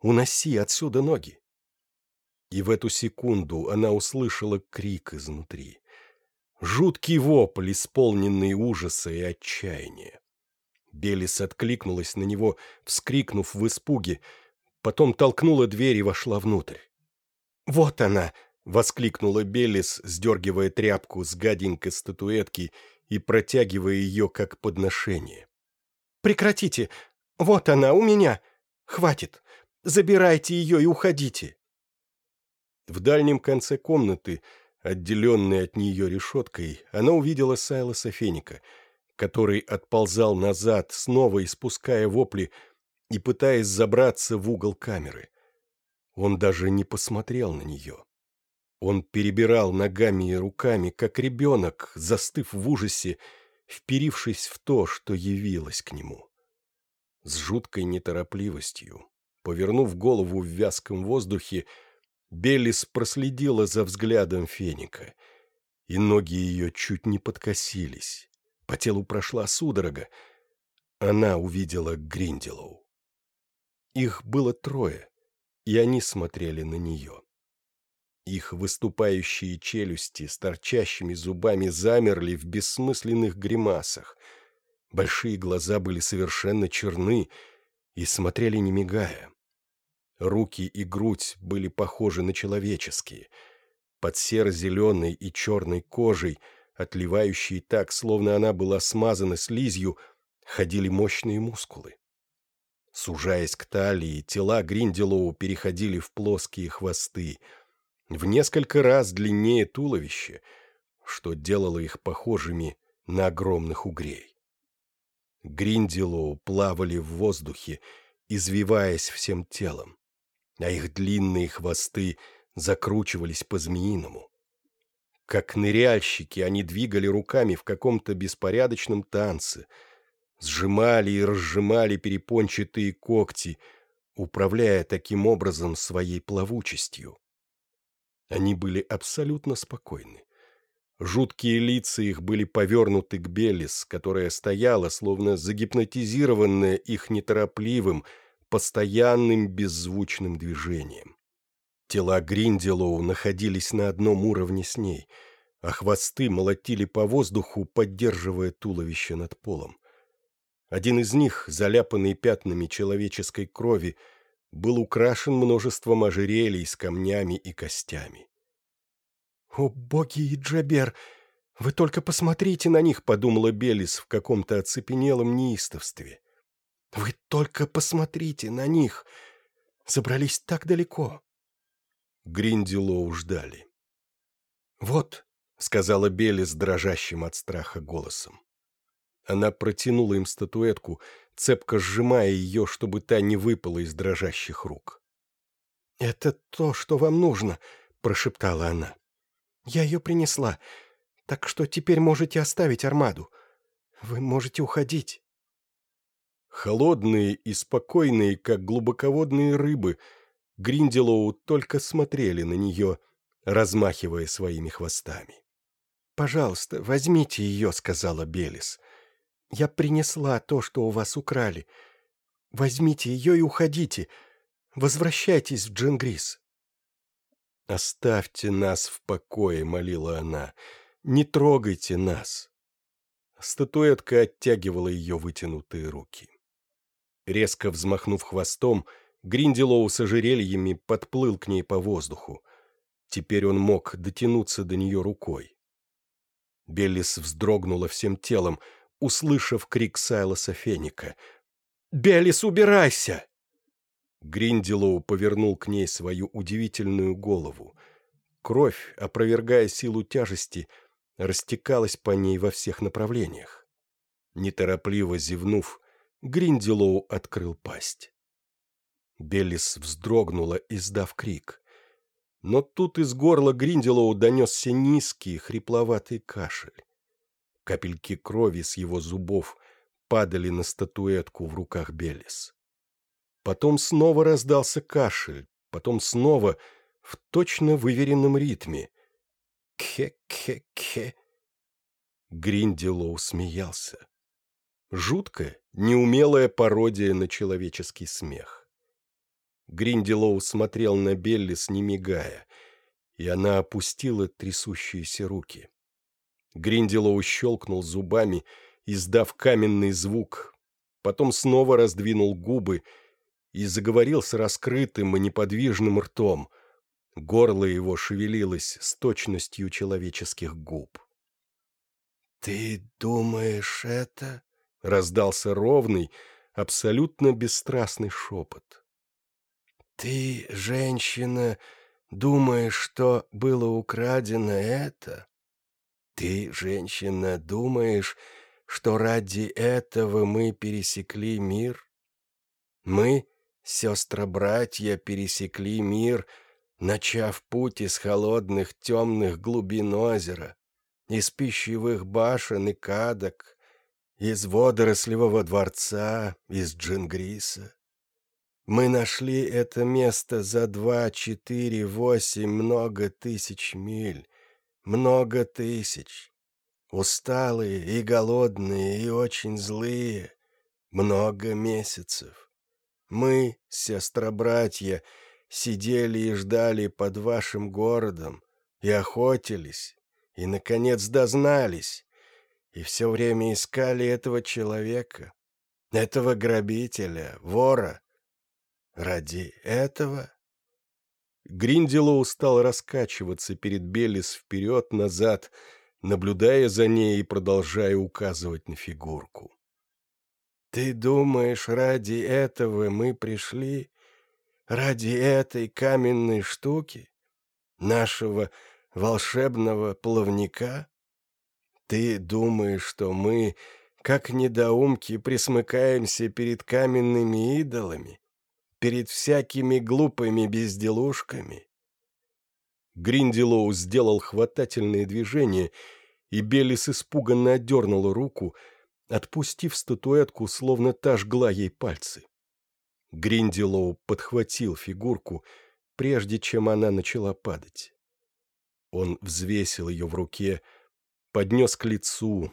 уноси отсюда ноги». И в эту секунду она услышала крик изнутри. Жуткий вопль, исполненный ужаса и отчаяния. Белис откликнулась на него, вскрикнув в испуге, потом толкнула дверь и вошла внутрь. «Вот она!» — воскликнула Белис, сдергивая тряпку с гаденькой статуэтки и протягивая ее как подношение. «Прекратите! Вот она, у меня! Хватит! Забирайте ее и уходите!» В дальнем конце комнаты, отделенной от нее решеткой, она увидела Сайлоса Феника — который отползал назад, снова испуская вопли и пытаясь забраться в угол камеры. Он даже не посмотрел на нее. Он перебирал ногами и руками, как ребенок, застыв в ужасе, вперившись в то, что явилось к нему. С жуткой неторопливостью, повернув голову в вязком воздухе, Беллис проследила за взглядом Феника, и ноги ее чуть не подкосились. По телу прошла судорога. Она увидела Гринделоу. Их было трое, и они смотрели на нее. Их выступающие челюсти с торчащими зубами замерли в бессмысленных гримасах. Большие глаза были совершенно черны и смотрели не мигая. Руки и грудь были похожи на человеческие. Под серо-зеленой и черной кожей – отливающей так, словно она была смазана слизью, ходили мощные мускулы. Сужаясь к талии, тела Гринделоу переходили в плоские хвосты, в несколько раз длиннее туловища, что делало их похожими на огромных угрей. Гринделоу плавали в воздухе, извиваясь всем телом, а их длинные хвосты закручивались по-змеиному. Как ныряльщики, они двигали руками в каком-то беспорядочном танце, сжимали и разжимали перепончатые когти, управляя таким образом своей плавучестью. Они были абсолютно спокойны. Жуткие лица их были повернуты к Белис, которая стояла, словно загипнотизированная их неторопливым, постоянным беззвучным движением. Тела Гринделоу находились на одном уровне с ней, а хвосты молотили по воздуху, поддерживая туловище над полом. Один из них, заляпанный пятнами человеческой крови, был украшен множеством ожерелий с камнями и костями. «О, боги и Джабер! Вы только посмотрите на них!» — подумала Белис в каком-то оцепенелом неистовстве. «Вы только посмотрите на них! Забрались так далеко!» Гринделоу ждали. «Вот», — сказала Белли с дрожащим от страха голосом. Она протянула им статуэтку, цепко сжимая ее, чтобы та не выпала из дрожащих рук. «Это то, что вам нужно», — прошептала она. «Я ее принесла, так что теперь можете оставить армаду. Вы можете уходить». Холодные и спокойные, как глубоководные рыбы — Гринделоу только смотрели на нее, размахивая своими хвостами. «Пожалуйста, возьмите ее», — сказала Белис. «Я принесла то, что у вас украли. Возьмите ее и уходите. Возвращайтесь в Джингрис». «Оставьте нас в покое», — молила она. «Не трогайте нас». Статуэтка оттягивала ее вытянутые руки. Резко взмахнув хвостом, — Гринделоу с ожерельями подплыл к ней по воздуху. Теперь он мог дотянуться до нее рукой. Беллис вздрогнула всем телом, услышав крик Сайласа Феннека. «Беллис, убирайся!» Гринделоу повернул к ней свою удивительную голову. Кровь, опровергая силу тяжести, растекалась по ней во всех направлениях. Неторопливо зевнув, Гринделоу открыл пасть. Беллис вздрогнула, издав крик. Но тут из горла Гринделоу донесся низкий, хрипловатый кашель. Капельки крови с его зубов падали на статуэтку в руках Беллис. Потом снова раздался кашель, потом снова в точно выверенном ритме. Кхе-кхе-кхе. Гринделоу смеялся. Жуткая, неумелая пародия на человеческий смех. Гринделоу смотрел на Беллис, не мигая, и она опустила трясущиеся руки. Гринделоу щелкнул зубами, издав каменный звук, потом снова раздвинул губы и заговорил с раскрытым и неподвижным ртом. Горло его шевелилось с точностью человеческих губ. «Ты думаешь это?» — раздался ровный, абсолютно бесстрастный шепот. «Ты, женщина, думаешь, что было украдено это? Ты, женщина, думаешь, что ради этого мы пересекли мир? Мы, сестра-братья, пересекли мир, начав путь из холодных темных глубин озера, из пищевых башен и кадок, из водорослевого дворца, из Джингриса. Мы нашли это место за два, четыре, восемь, много тысяч миль, много тысяч. Усталые и голодные, и очень злые. Много месяцев. Мы, сестра-братья, сидели и ждали под вашим городом, и охотились, и, наконец, дознались, и все время искали этого человека, этого грабителя, вора. Ради этого... Гринделоу стал раскачиваться перед Беллис вперед-назад, наблюдая за ней и продолжая указывать на фигурку. «Ты думаешь, ради этого мы пришли? Ради этой каменной штуки? Нашего волшебного плавника? Ты думаешь, что мы, как недоумки, присмыкаемся перед каменными идолами, перед всякими глупыми безделушками?» Гринделоу сделал хватательные движения, и Белис испуганно отдернула руку, отпустив статуэтку, словно та жгла ей пальцы. Гринделоу подхватил фигурку, прежде чем она начала падать. Он взвесил ее в руке, поднес к лицу,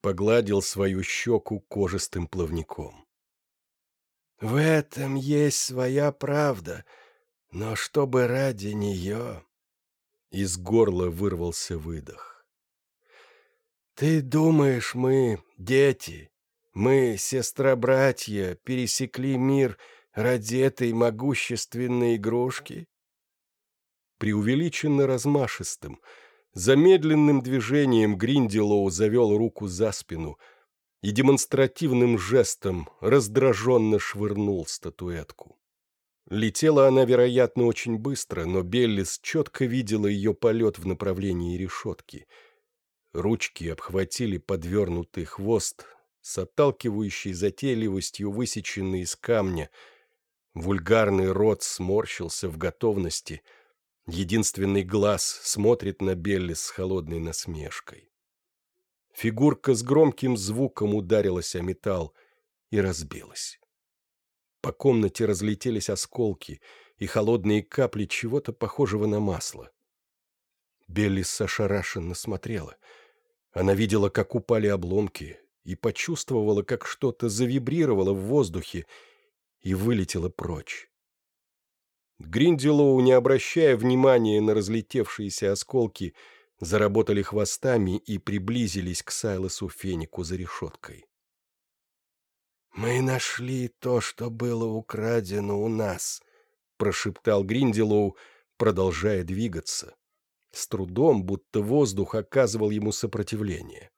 погладил свою щеку кожистым плавником. «В этом есть своя правда, но чтобы ради нее...» Из горла вырвался выдох. «Ты думаешь, мы дети, мы, сестра-братья, пересекли мир ради этой могущественной игрушки?» Преувеличенно размашистым, замедленным движением Гринделоу завел руку за спину и демонстративным жестом раздраженно швырнул статуэтку. Летела она, вероятно, очень быстро, но Беллис четко видела ее полет в направлении решетки. Ручки обхватили подвернутый хвост с отталкивающей затейливостью, высеченный из камня. Вульгарный рот сморщился в готовности. Единственный глаз смотрит на Беллис с холодной насмешкой. Фигурка с громким звуком ударилась о металл и разбилась. По комнате разлетелись осколки и холодные капли чего-то похожего на масло. Беллис ошарашенно смотрела. Она видела, как упали обломки, и почувствовала, как что-то завибрировало в воздухе и вылетело прочь. Гринделоу, не обращая внимания на разлетевшиеся осколки, заработали хвостами и приблизились к Сайлосу Фенику за решеткой. «Мы нашли то, что было украдено у нас», — прошептал Гринделоу, продолжая двигаться. С трудом, будто воздух оказывал ему сопротивление.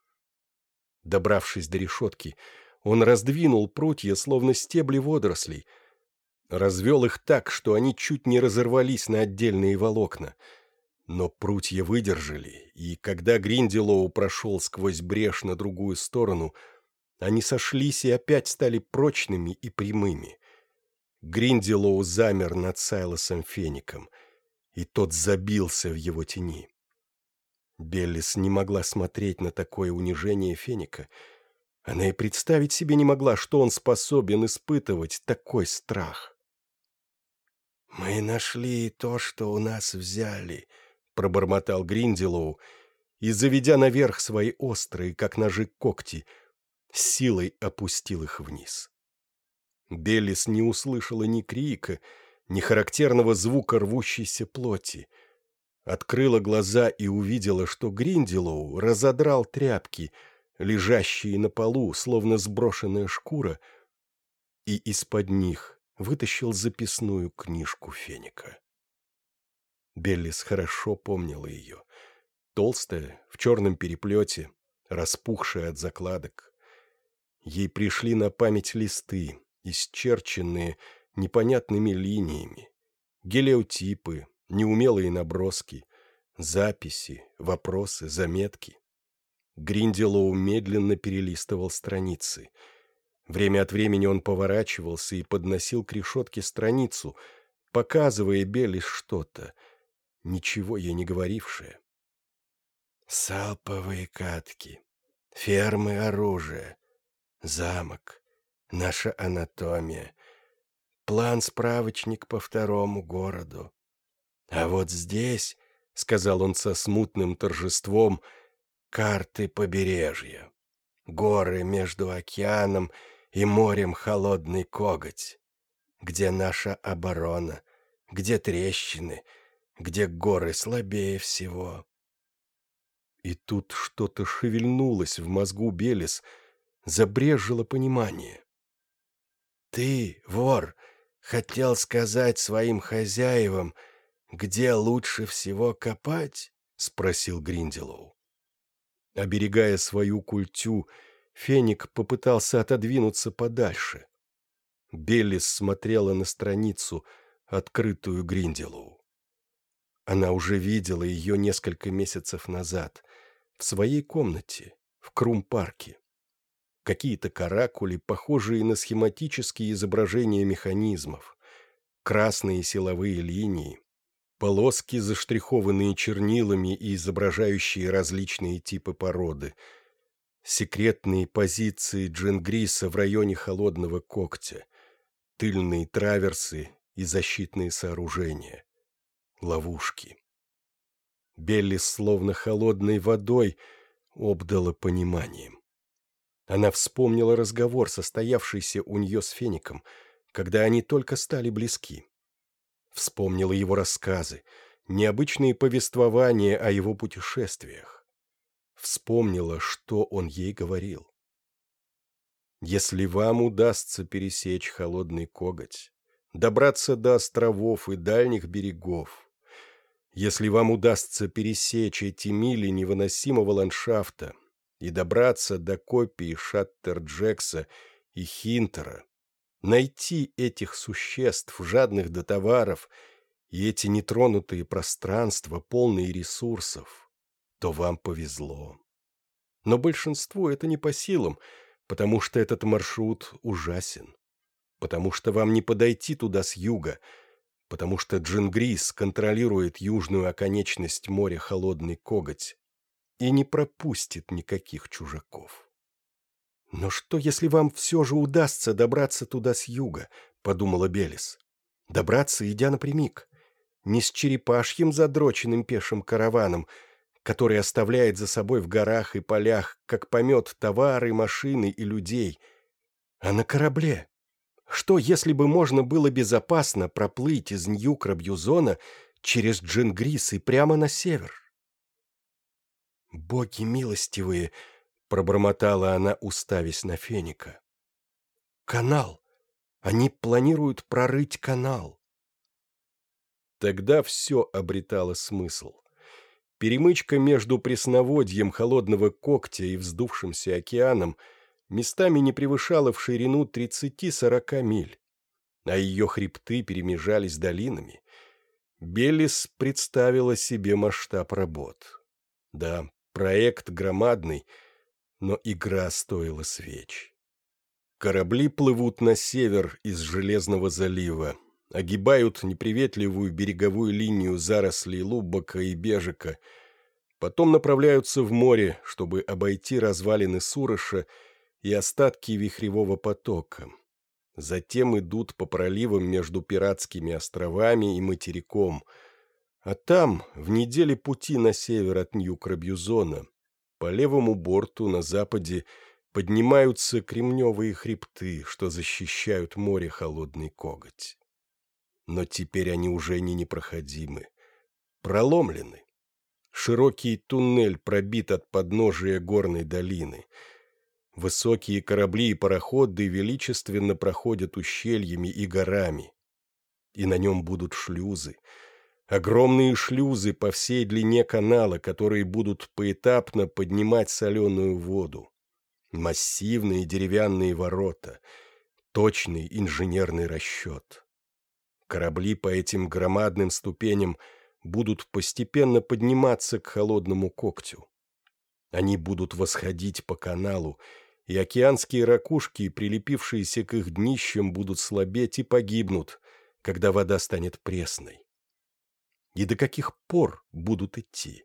Добравшись до решетки, он раздвинул прутья, словно стебли водорослей, развел их так, что они чуть не разорвались на отдельные волокна. Но прутья выдержали, и когда Гринделоу прошел сквозь брешь на другую сторону — они сошлись и опять стали прочными и прямыми. Гринделоу замер над Сайлосом Феником, и тот забился в его тени. Беллис не могла смотреть на такое унижение Феника. Она и представить себе не могла, что он способен испытывать такой страх. «Мы нашли то, что у нас взяли», — пробормотал Гринделоу, и, заведя наверх свои острые, как ножи, когти, силой опустил их вниз. Беллис не услышала ни крика, ни характерного звука рвущейся плоти. Открыла глаза и увидела, что Гринделоу разодрал тряпки, лежащие на полу, словно сброшенная шкура, и из-под них вытащил записную книжку Феника. Беллис хорошо помнила ее. Толстая, в черном переплете, распухшая от закладок. Ей пришли на память листы, исчерченные непонятными линиями, гелиотипы, неумелые наброски, записи, вопросы, заметки. Гринделоу медленно перелистывал страницы. Время от времени он поворачивался и подносил к решетке страницу, показывая Белли что-то, ничего ей не говорившее. Салповые катки, фермы оружия, замок, наша анатомия, план-справочник по второму городу. А вот здесь, — сказал он со смутным торжеством, — карты побережья, горы между океаном и морем холодный коготь, где наша оборона, где трещины, где горы слабее всего. И тут что-то шевельнулось в мозгу Белис, забрежило понимание. «Ты, вор, хотел сказать своим хозяевам, где лучше всего копать?» — спросил Гринделоу. Оберегая свою культю, Феник попытался отодвинуться подальше. Беллис смотрела на страницу, открытую Гринделоу. Она уже видела ее несколько месяцев назад в своей комнате, в Крум-парке. Какие-то каракули, похожие на схематические изображения механизмов, красные силовые линии, полоски, заштрихованные чернилами и изображающие различные типы породы, секретные позиции Дженгриса в районе холодного когтя, тыльные траверсы и защитные сооружения, ловушки. Белли словно холодной водой обдала пониманием. Она вспомнила разговор, состоявшийся у нее с Феником, когда они только стали близки. Вспомнила его рассказы, необычные повествования о его путешествиях. Вспомнила, что он ей говорил. «Если вам удастся пересечь холодный коготь, добраться до островов и дальних берегов, если вам удастся пересечь эти мили невыносимого ландшафта и добраться до копии Шаттер-Джекса и Хинтера, найти этих существ, жадных до товаров, и эти нетронутые пространства, полные ресурсов, то вам повезло. Но большинству это не по силам, потому что этот маршрут ужасен, потому что вам не подойти туда с юга — потому что Джингрис контролирует южную оконечность моря Холодный Коготь и не пропустит никаких чужаков. «Но что, если вам все же удастся добраться туда с юга?» — подумала Белис. «Добраться, идя напрямик. Не с черепашьим задроченным пешим караваном, который оставляет за собой в горах и полях, как помет, товары, машины и людей, а на корабле, что, если бы можно было безопасно проплыть из Нью-Крабьюзона через Джингрис и прямо на север? «Боги милостивые!» — пробормотала она, уставясь на Феника. «Канал! Они планируют прорыть канал!» Тогда все обретало смысл. Перемычка между пресноводьем холодного когтя и вздувшимся океаном — местами не превышала в ширину 30-40 миль, а ее хребты перемежались долинами. Беллис представила себе масштаб работ. Да, проект громадный, но игра стоила свеч. Корабли плывут на север из Железного залива, огибают неприветливую береговую линию зарослей Луббака и Бежика, потом направляются в море, чтобы обойти развалины Сурыша и остатки вихревого потока. Затем идут по проливам между пиратскими островами и материком, А там, в неделе пути на север от Нью-Крабьюзона, по левому борту на западе поднимаются кремневые хребты, что защищают море холодный коготь. Но теперь они уже не непроходимы, проломлены. Широкий туннель пробит от подножия горной долины. Высокие корабли и пароходы величественно проходят ущельями и горами. И на нем будут шлюзы. Огромные шлюзы по всей длине канала, которые будут поэтапно поднимать соленую воду. Массивные деревянные ворота. Точный инженерный расчет. Корабли по этим громадным ступеням – будут постепенно подниматься к холодному когтю. Они будут восходить по каналу, и океанские ракушки, прилепившиеся к их днищам, будут слабеть и погибнут, когда вода станет пресной. И до каких пор будут идти?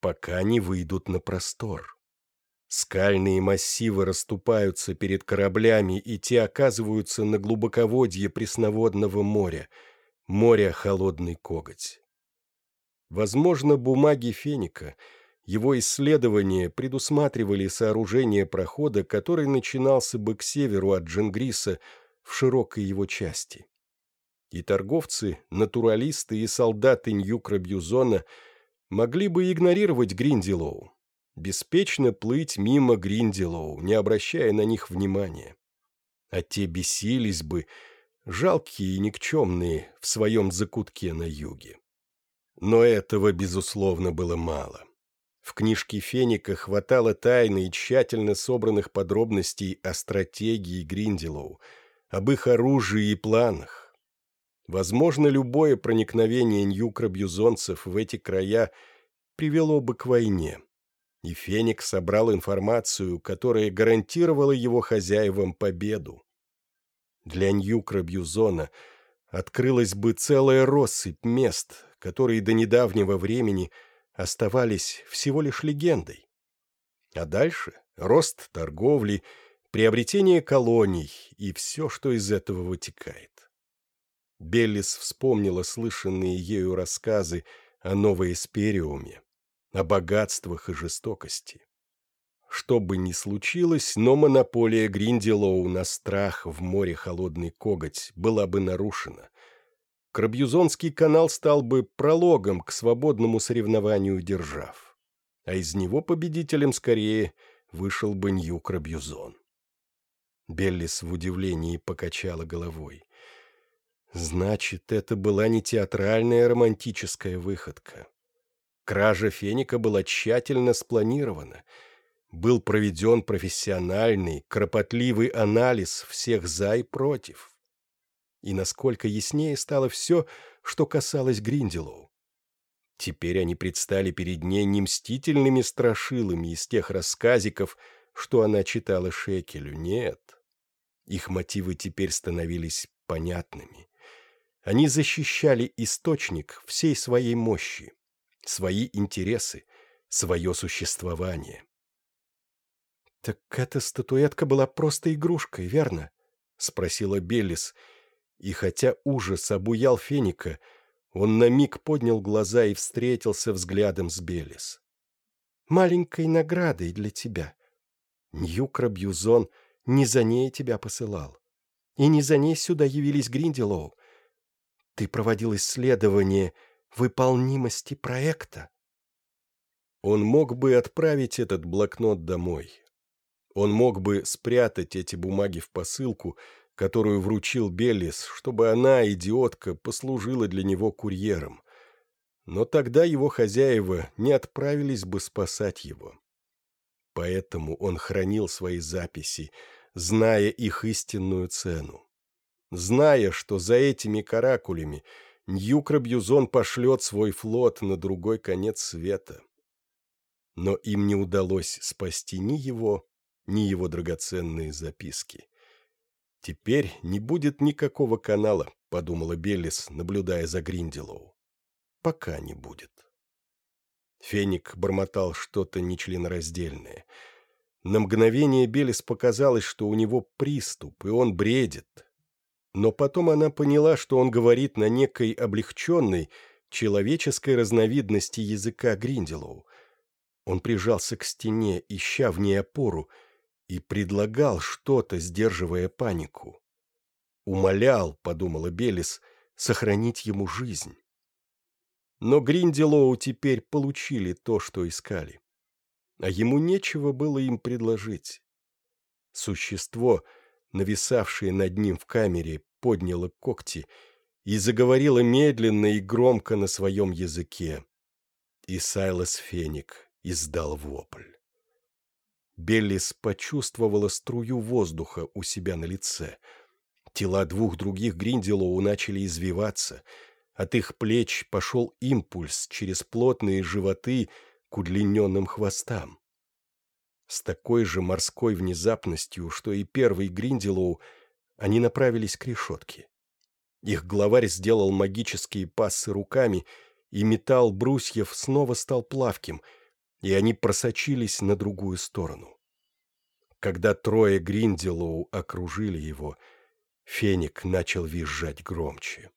Пока не выйдут на простор. Скальные массивы расступаются перед кораблями, и те оказываются на глубоководье пресноводного моря, моря холодный коготь. Возможно, бумаги Феника, его исследования предусматривали сооружение прохода, который начинался бы к северу от Джингриса в широкой его части. И торговцы, натуралисты и солдаты Нью-Крабьюзона могли бы игнорировать Гриндилоу, беспечно плыть мимо Гриндилоу, не обращая на них внимания. А те бесились бы, жалкие и никчемные, в своем закутке на юге. Но этого, безусловно, было мало. В книжке Феника хватало тайны и тщательно собранных подробностей о стратегии Гринделоу, об их оружии и планах. Возможно, любое проникновение ньюкробьюзонцев в эти края привело бы к войне. И Феник собрал информацию, которая гарантировала его хозяевам победу. Для Ньюкробьюзона открылась бы целая россыпь мест, которые до недавнего времени оставались всего лишь легендой. А дальше рост торговли, приобретение колоний и все, что из этого вытекает. Беллис вспомнила слышанные ею рассказы о Новой Эспериуме, о богатствах и жестокости. Что бы ни случилось, но монополия Гринделоу на страх в море холодный коготь была бы нарушена, Крабьюзонский канал стал бы прологом к свободному соревнованию держав, а из него победителем скорее вышел бы Нью Крабьюзон. Беллис в удивлении покачала головой. Значит, это была не театральная романтическая выходка. Кража Феника была тщательно спланирована. Был проведен профессиональный, кропотливый анализ всех «за» и «против» и насколько яснее стало все, что касалось Гринделоу. Теперь они предстали перед ней не мстительными страшилами из тех рассказиков, что она читала Шекелю, нет. Их мотивы теперь становились понятными. Они защищали источник всей своей мощи, свои интересы, свое существование. «Так эта статуэтка была просто игрушкой, верно?» — спросила Беллис, — и хотя ужас обуял Феника, он на миг поднял глаза и встретился взглядом с Белис. «Маленькой наградой для тебя. Ньюкра Бьюзон не за ней тебя посылал. И не за ней сюда явились Гринделоу. Ты проводил исследование выполнимости проекта». Он мог бы отправить этот блокнот домой. Он мог бы спрятать эти бумаги в посылку, которую вручил Беллис, чтобы она, идиотка, послужила для него курьером. Но тогда его хозяева не отправились бы спасать его. Поэтому он хранил свои записи, зная их истинную цену. Зная, что за этими каракулями Ньюкробьюзон пошлет свой флот на другой конец света. Но им не удалось спасти ни его, ни его драгоценные записки. «Теперь не будет никакого канала», — подумала Беллис, наблюдая за Гринделоу. «Пока не будет». Феник бормотал что-то нечленораздельное. На мгновение Беллис показалось, что у него приступ, и он бредит. Но потом она поняла, что он говорит на некой облегченной, человеческой разновидности языка Гринделоу. Он прижался к стене, ища в ней опору, и предлагал что-то, сдерживая панику. «Умолял», — подумала Белис, — «сохранить ему жизнь». Но Гринделоу теперь получили то, что искали. А ему нечего было им предложить. Существо, нависавшее над ним в камере, подняло когти и заговорило медленно и громко на своем языке. И Сайлас Феник издал вопль. Беллис почувствовала струю воздуха у себя на лице. Тела двух других Гринделоу начали извиваться — от их плеч пошел импульс через плотные животы к удлиненным хвостам. С такой же морской внезапностью, что и первый Гринделоу, они направились к решетке. Их главарь сделал магические пассы руками, и металл брусьев снова стал плавким, и они просочились на другую сторону. Когда трое Гринделоу окружили его, Феник начал визжать громче.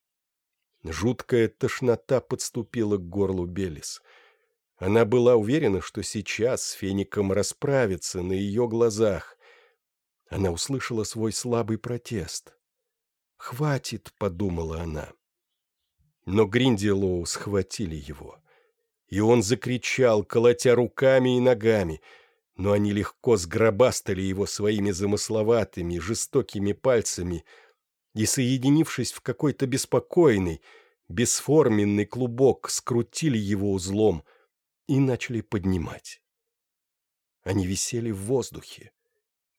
Жуткая тошнота подступила к горлу Белис. Она была уверена, что сейчас с Феником расправится на ее глазах. Она услышала свой слабый протест. «Хватит», — подумала она. Но Гринделоу схватили его. И он закричал, колотя руками и ногами, но они легко сгробастали его своими замысловатыми, жестокими пальцами — и, соединившись в какой-то беспокойный, бесформенный клубок, скрутили его узлом и начали поднимать. Они висели в воздухе.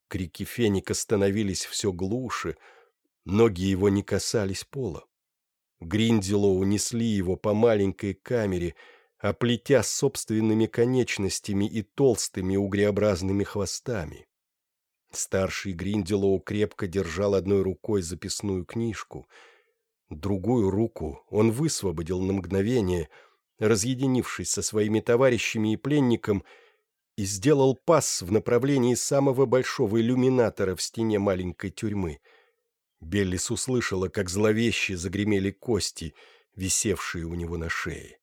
Крики феника становились все глуше, ноги его не касались пола. Гринделоу унесли его по маленькой камере, оплетя собственными конечностями и толстыми угреобразными хвостами. Старший Гринделоу крепко держал одной рукой записную книжку. Другую руку он высвободил на мгновение, разъединившись со своими товарищами и пленником, и сделал пас в направлении самого большого иллюминатора в стене маленькой тюрьмы. Беллис услышала, как зловеще загремели кости, висевшие у него на шее.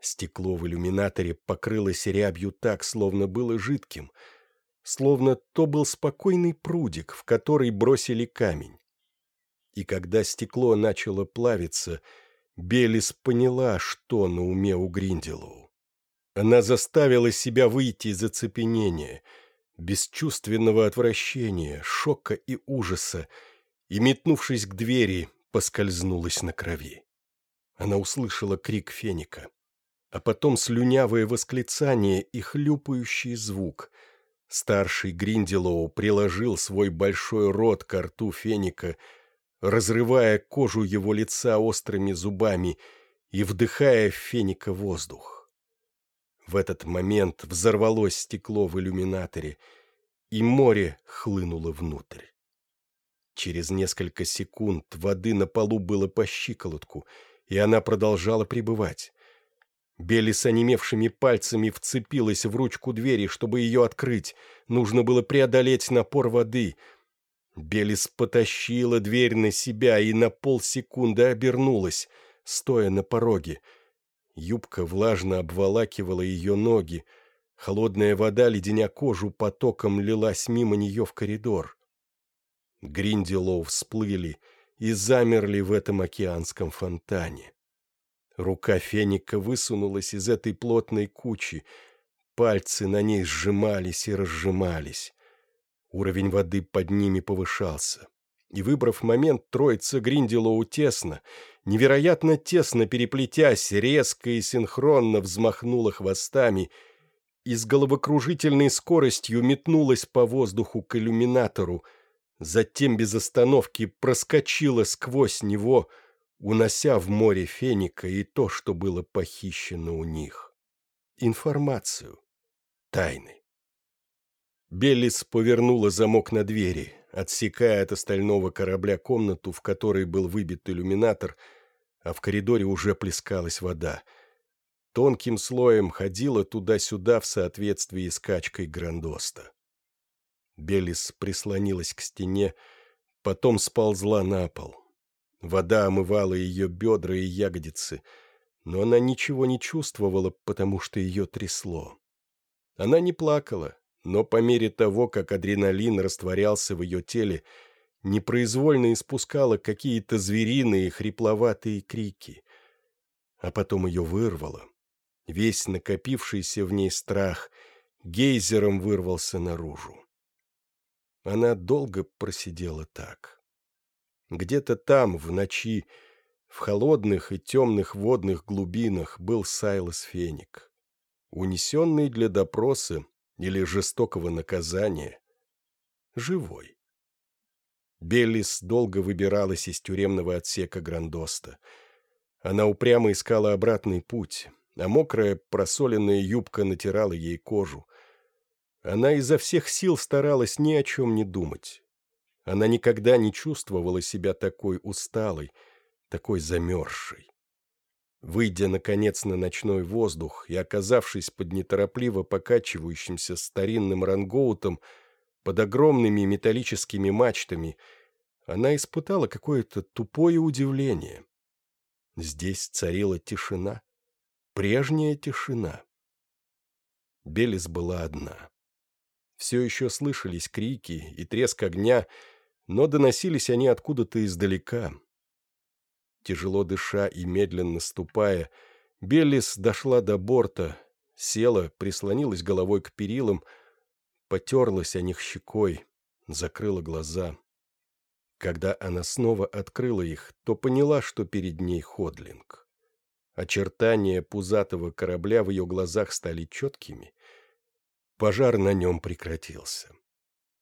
Стекло в иллюминаторе покрылось рябью так, словно было жидким — словно то был спокойный прудик, в который бросили камень. И когда стекло начало плавиться, Белис поняла, что на уме у Гринделоу. Она заставила себя выйти из оцепенения, бесчувственного отвращения, шока и ужаса, и, метнувшись к двери, поскользнулась на крови. Она услышала крик феника, а потом слюнявое восклицание и хлюпающий звук — Старший Гринделоу приложил свой большой рот к рту феника, разрывая кожу его лица острыми зубами и вдыхая в феника воздух. В этот момент взорвалось стекло в иллюминаторе, и море хлынуло внутрь. Через несколько секунд воды на полу было по щиколотку, и она продолжала пребывать. Белли с онемевшими пальцами вцепилась в ручку двери, чтобы ее открыть. Нужно было преодолеть напор воды. Белис потащила дверь на себя и на полсекунды обернулась, стоя на пороге. Юбка влажно обволакивала ее ноги. Холодная вода, леденя кожу, потоком лилась мимо нее в коридор. Гринделоу всплыли и замерли в этом океанском фонтане. Рука феника высунулась из этой плотной кучи. Пальцы на ней сжимались и разжимались. Уровень воды под ними повышался. И, выбрав момент, троица Гринделоу тесно, невероятно тесно переплетясь, резко и синхронно взмахнула хвостами и с головокружительной скоростью метнулась по воздуху к иллюминатору, затем без остановки проскочила сквозь него — унося в море феника и то, что было похищено у них. Информацию. Тайны. Беллис повернула замок на двери, отсекая от остального корабля комнату, в которой был выбит иллюминатор, а в коридоре уже плескалась вода. Тонким слоем ходила туда-сюда в соответствии с качкой Грандоста. Беллис прислонилась к стене, потом сползла на пол. Вода омывала ее бедра и ягодицы. но она ничего не чувствовала, потому что ее трясло. Она не плакала, но по мере того, как адреналин растворялся в ее теле, непроизвольно испускала какие-то звериные хрипловатые крики. А потом ее вырвало. Весь накопившийся в ней страх гейзером вырвался наружу. Она долго просидела так. Где-то там, в ночи, в холодных и темных водных глубинах был Сайлос Феник, унесенный для допроса или жестокого наказания, живой. Беллис долго выбиралась из тюремного отсека Грандоста. Она упрямо искала обратный путь, а мокрая просоленная юбка натирала ей кожу. Она изо всех сил старалась ни о чем не думать. Она никогда не чувствовала себя такой усталой, такой замерзшей. Выйдя, наконец, на ночной воздух и оказавшись под неторопливо покачивающимся старинным рангоутом, под огромными металлическими мачтами, она испытала какое-то тупое удивление. Здесь царила тишина, прежняя тишина. Белис была одна. Все еще слышались крики и треск огня, но доносились они откуда-то издалека. Тяжело дыша и медленно ступая, Беллис дошла до борта, села, прислонилась головой к перилам, потерлась о них щекой, закрыла глаза. Когда она снова открыла их, то поняла, что перед ней Ходлинг. Очертания пузатого корабля в ее глазах стали четкими. Пожар на нем прекратился.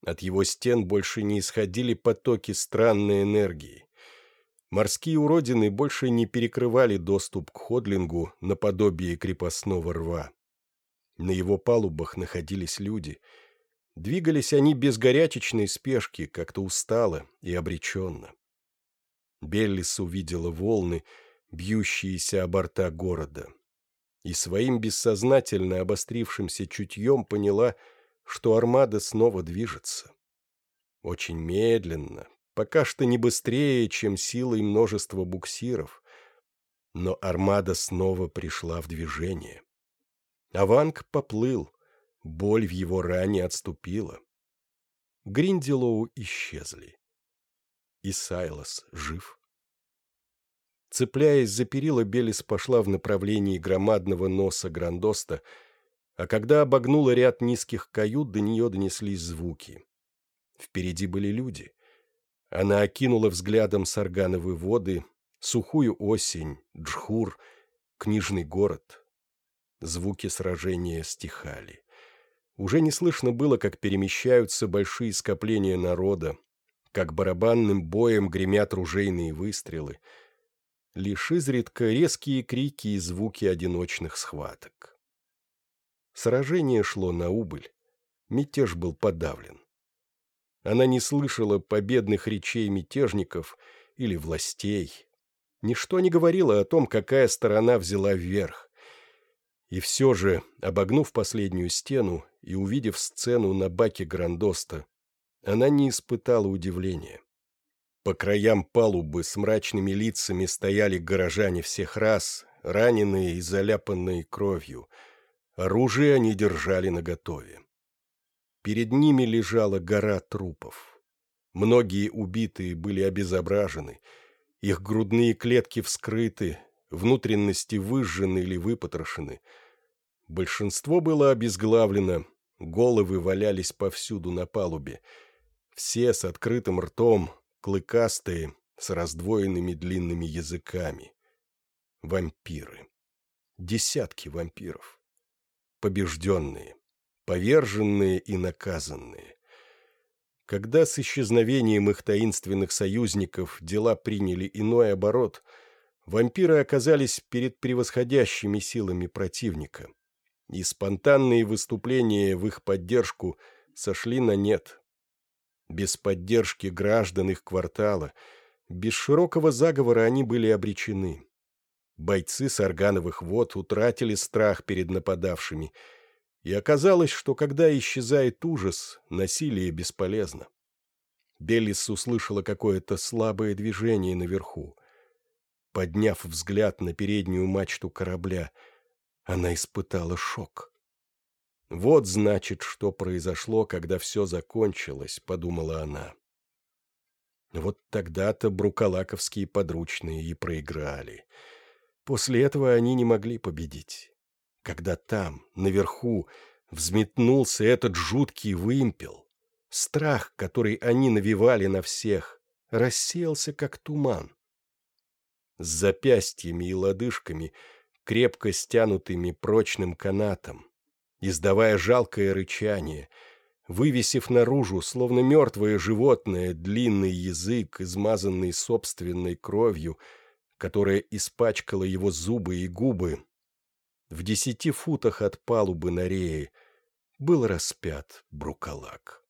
От его стен больше не исходили потоки странной энергии. Морские уродины больше не перекрывали доступ к Ходлингу наподобие крепостного рва. На его палубах находились люди — Двигались они без горячечной спешки, как-то устало и обреченно. Беллис увидела волны, бьющиеся о борта города, и своим бессознательно обострившимся чутьем поняла, армада снова движется. Очень медленно, пока что не быстрее, чем силой множества буксиров, но армада снова пришла в движение. Аванг поплыл, Боль в его ране отступила. Гринделоу исчезли. И Сайлос жив. Цепляясь за перила, Белис пошла в направлении громадного носа Грандоста, а когда обогнула ряд низких кают, до нее донеслись звуки. Впереди были люди. Она окинула взглядом саргановые воды, сухую осень, Джхур, книжный город. Звуки сражения стихали. Уже не слышно было, как перемещаются большие скопления народа, как барабанным боем гремят ружейные выстрелы. Лишь изредка резкие крики и звуки одиночных схваток. Сражение шло на убыль. Мятеж был подавлен. Она не слышала победных речей мятежников или властей. Ничто не говорило о том, какая сторона взяла вверх. И все же, обогнув последнюю стену и увидев сцену на баке Грандоста, она не испытала удивления. По краям палубы с мрачными лицами стояли горожане всех рас, раненые и заляпанные кровью. Оружие они держали наготове. Перед ними лежала гора трупов. Многие убитые были обезображены, их грудные клетки вскрыты, внутренности выжжены или выпотрошены. Большинство было обезглавлено, головы валялись повсюду на палубе. Все с открытым ртом, клыкастые, с раздвоенными длинными языками. Вампиры. Десятки вампиров. Побежденные, поверженные и наказанные. Когда с исчезновением их таинственных союзников дела приняли иной оборот – вампиры оказались перед превосходящими силами противника, и спонтанные выступления в их поддержку сошли на нет. Без поддержки граждан их квартала, без широкого заговора они были обречены. Бойцы с органовых вод утратили страх перед нападавшими, и оказалось, что когда исчезает ужас, насилие бесполезно. Беллис услышала какое-то слабое движение наверху. подняв взгляд на переднюю мачту корабля, она испытала шок. «Вот, значит, что произошло, когда все закончилось», — подумала она. Вот тогда-то брукалаковские подручные и проиграли. После этого они не могли победить. Когда там, наверху, взметнулся этот жуткий вымпел, страх, который они навевали на всех, рассеялся, как туман. С запястьями и лодыжками, крепко стянутыми прочным канатом, издавая жалкое рычание, вывесив наружу, словно мертвое животное, длинный язык, измазанный собственной кровью, которая испачкала его зубы и губы, в десяти футах от палубы на рее был распят Брукалак.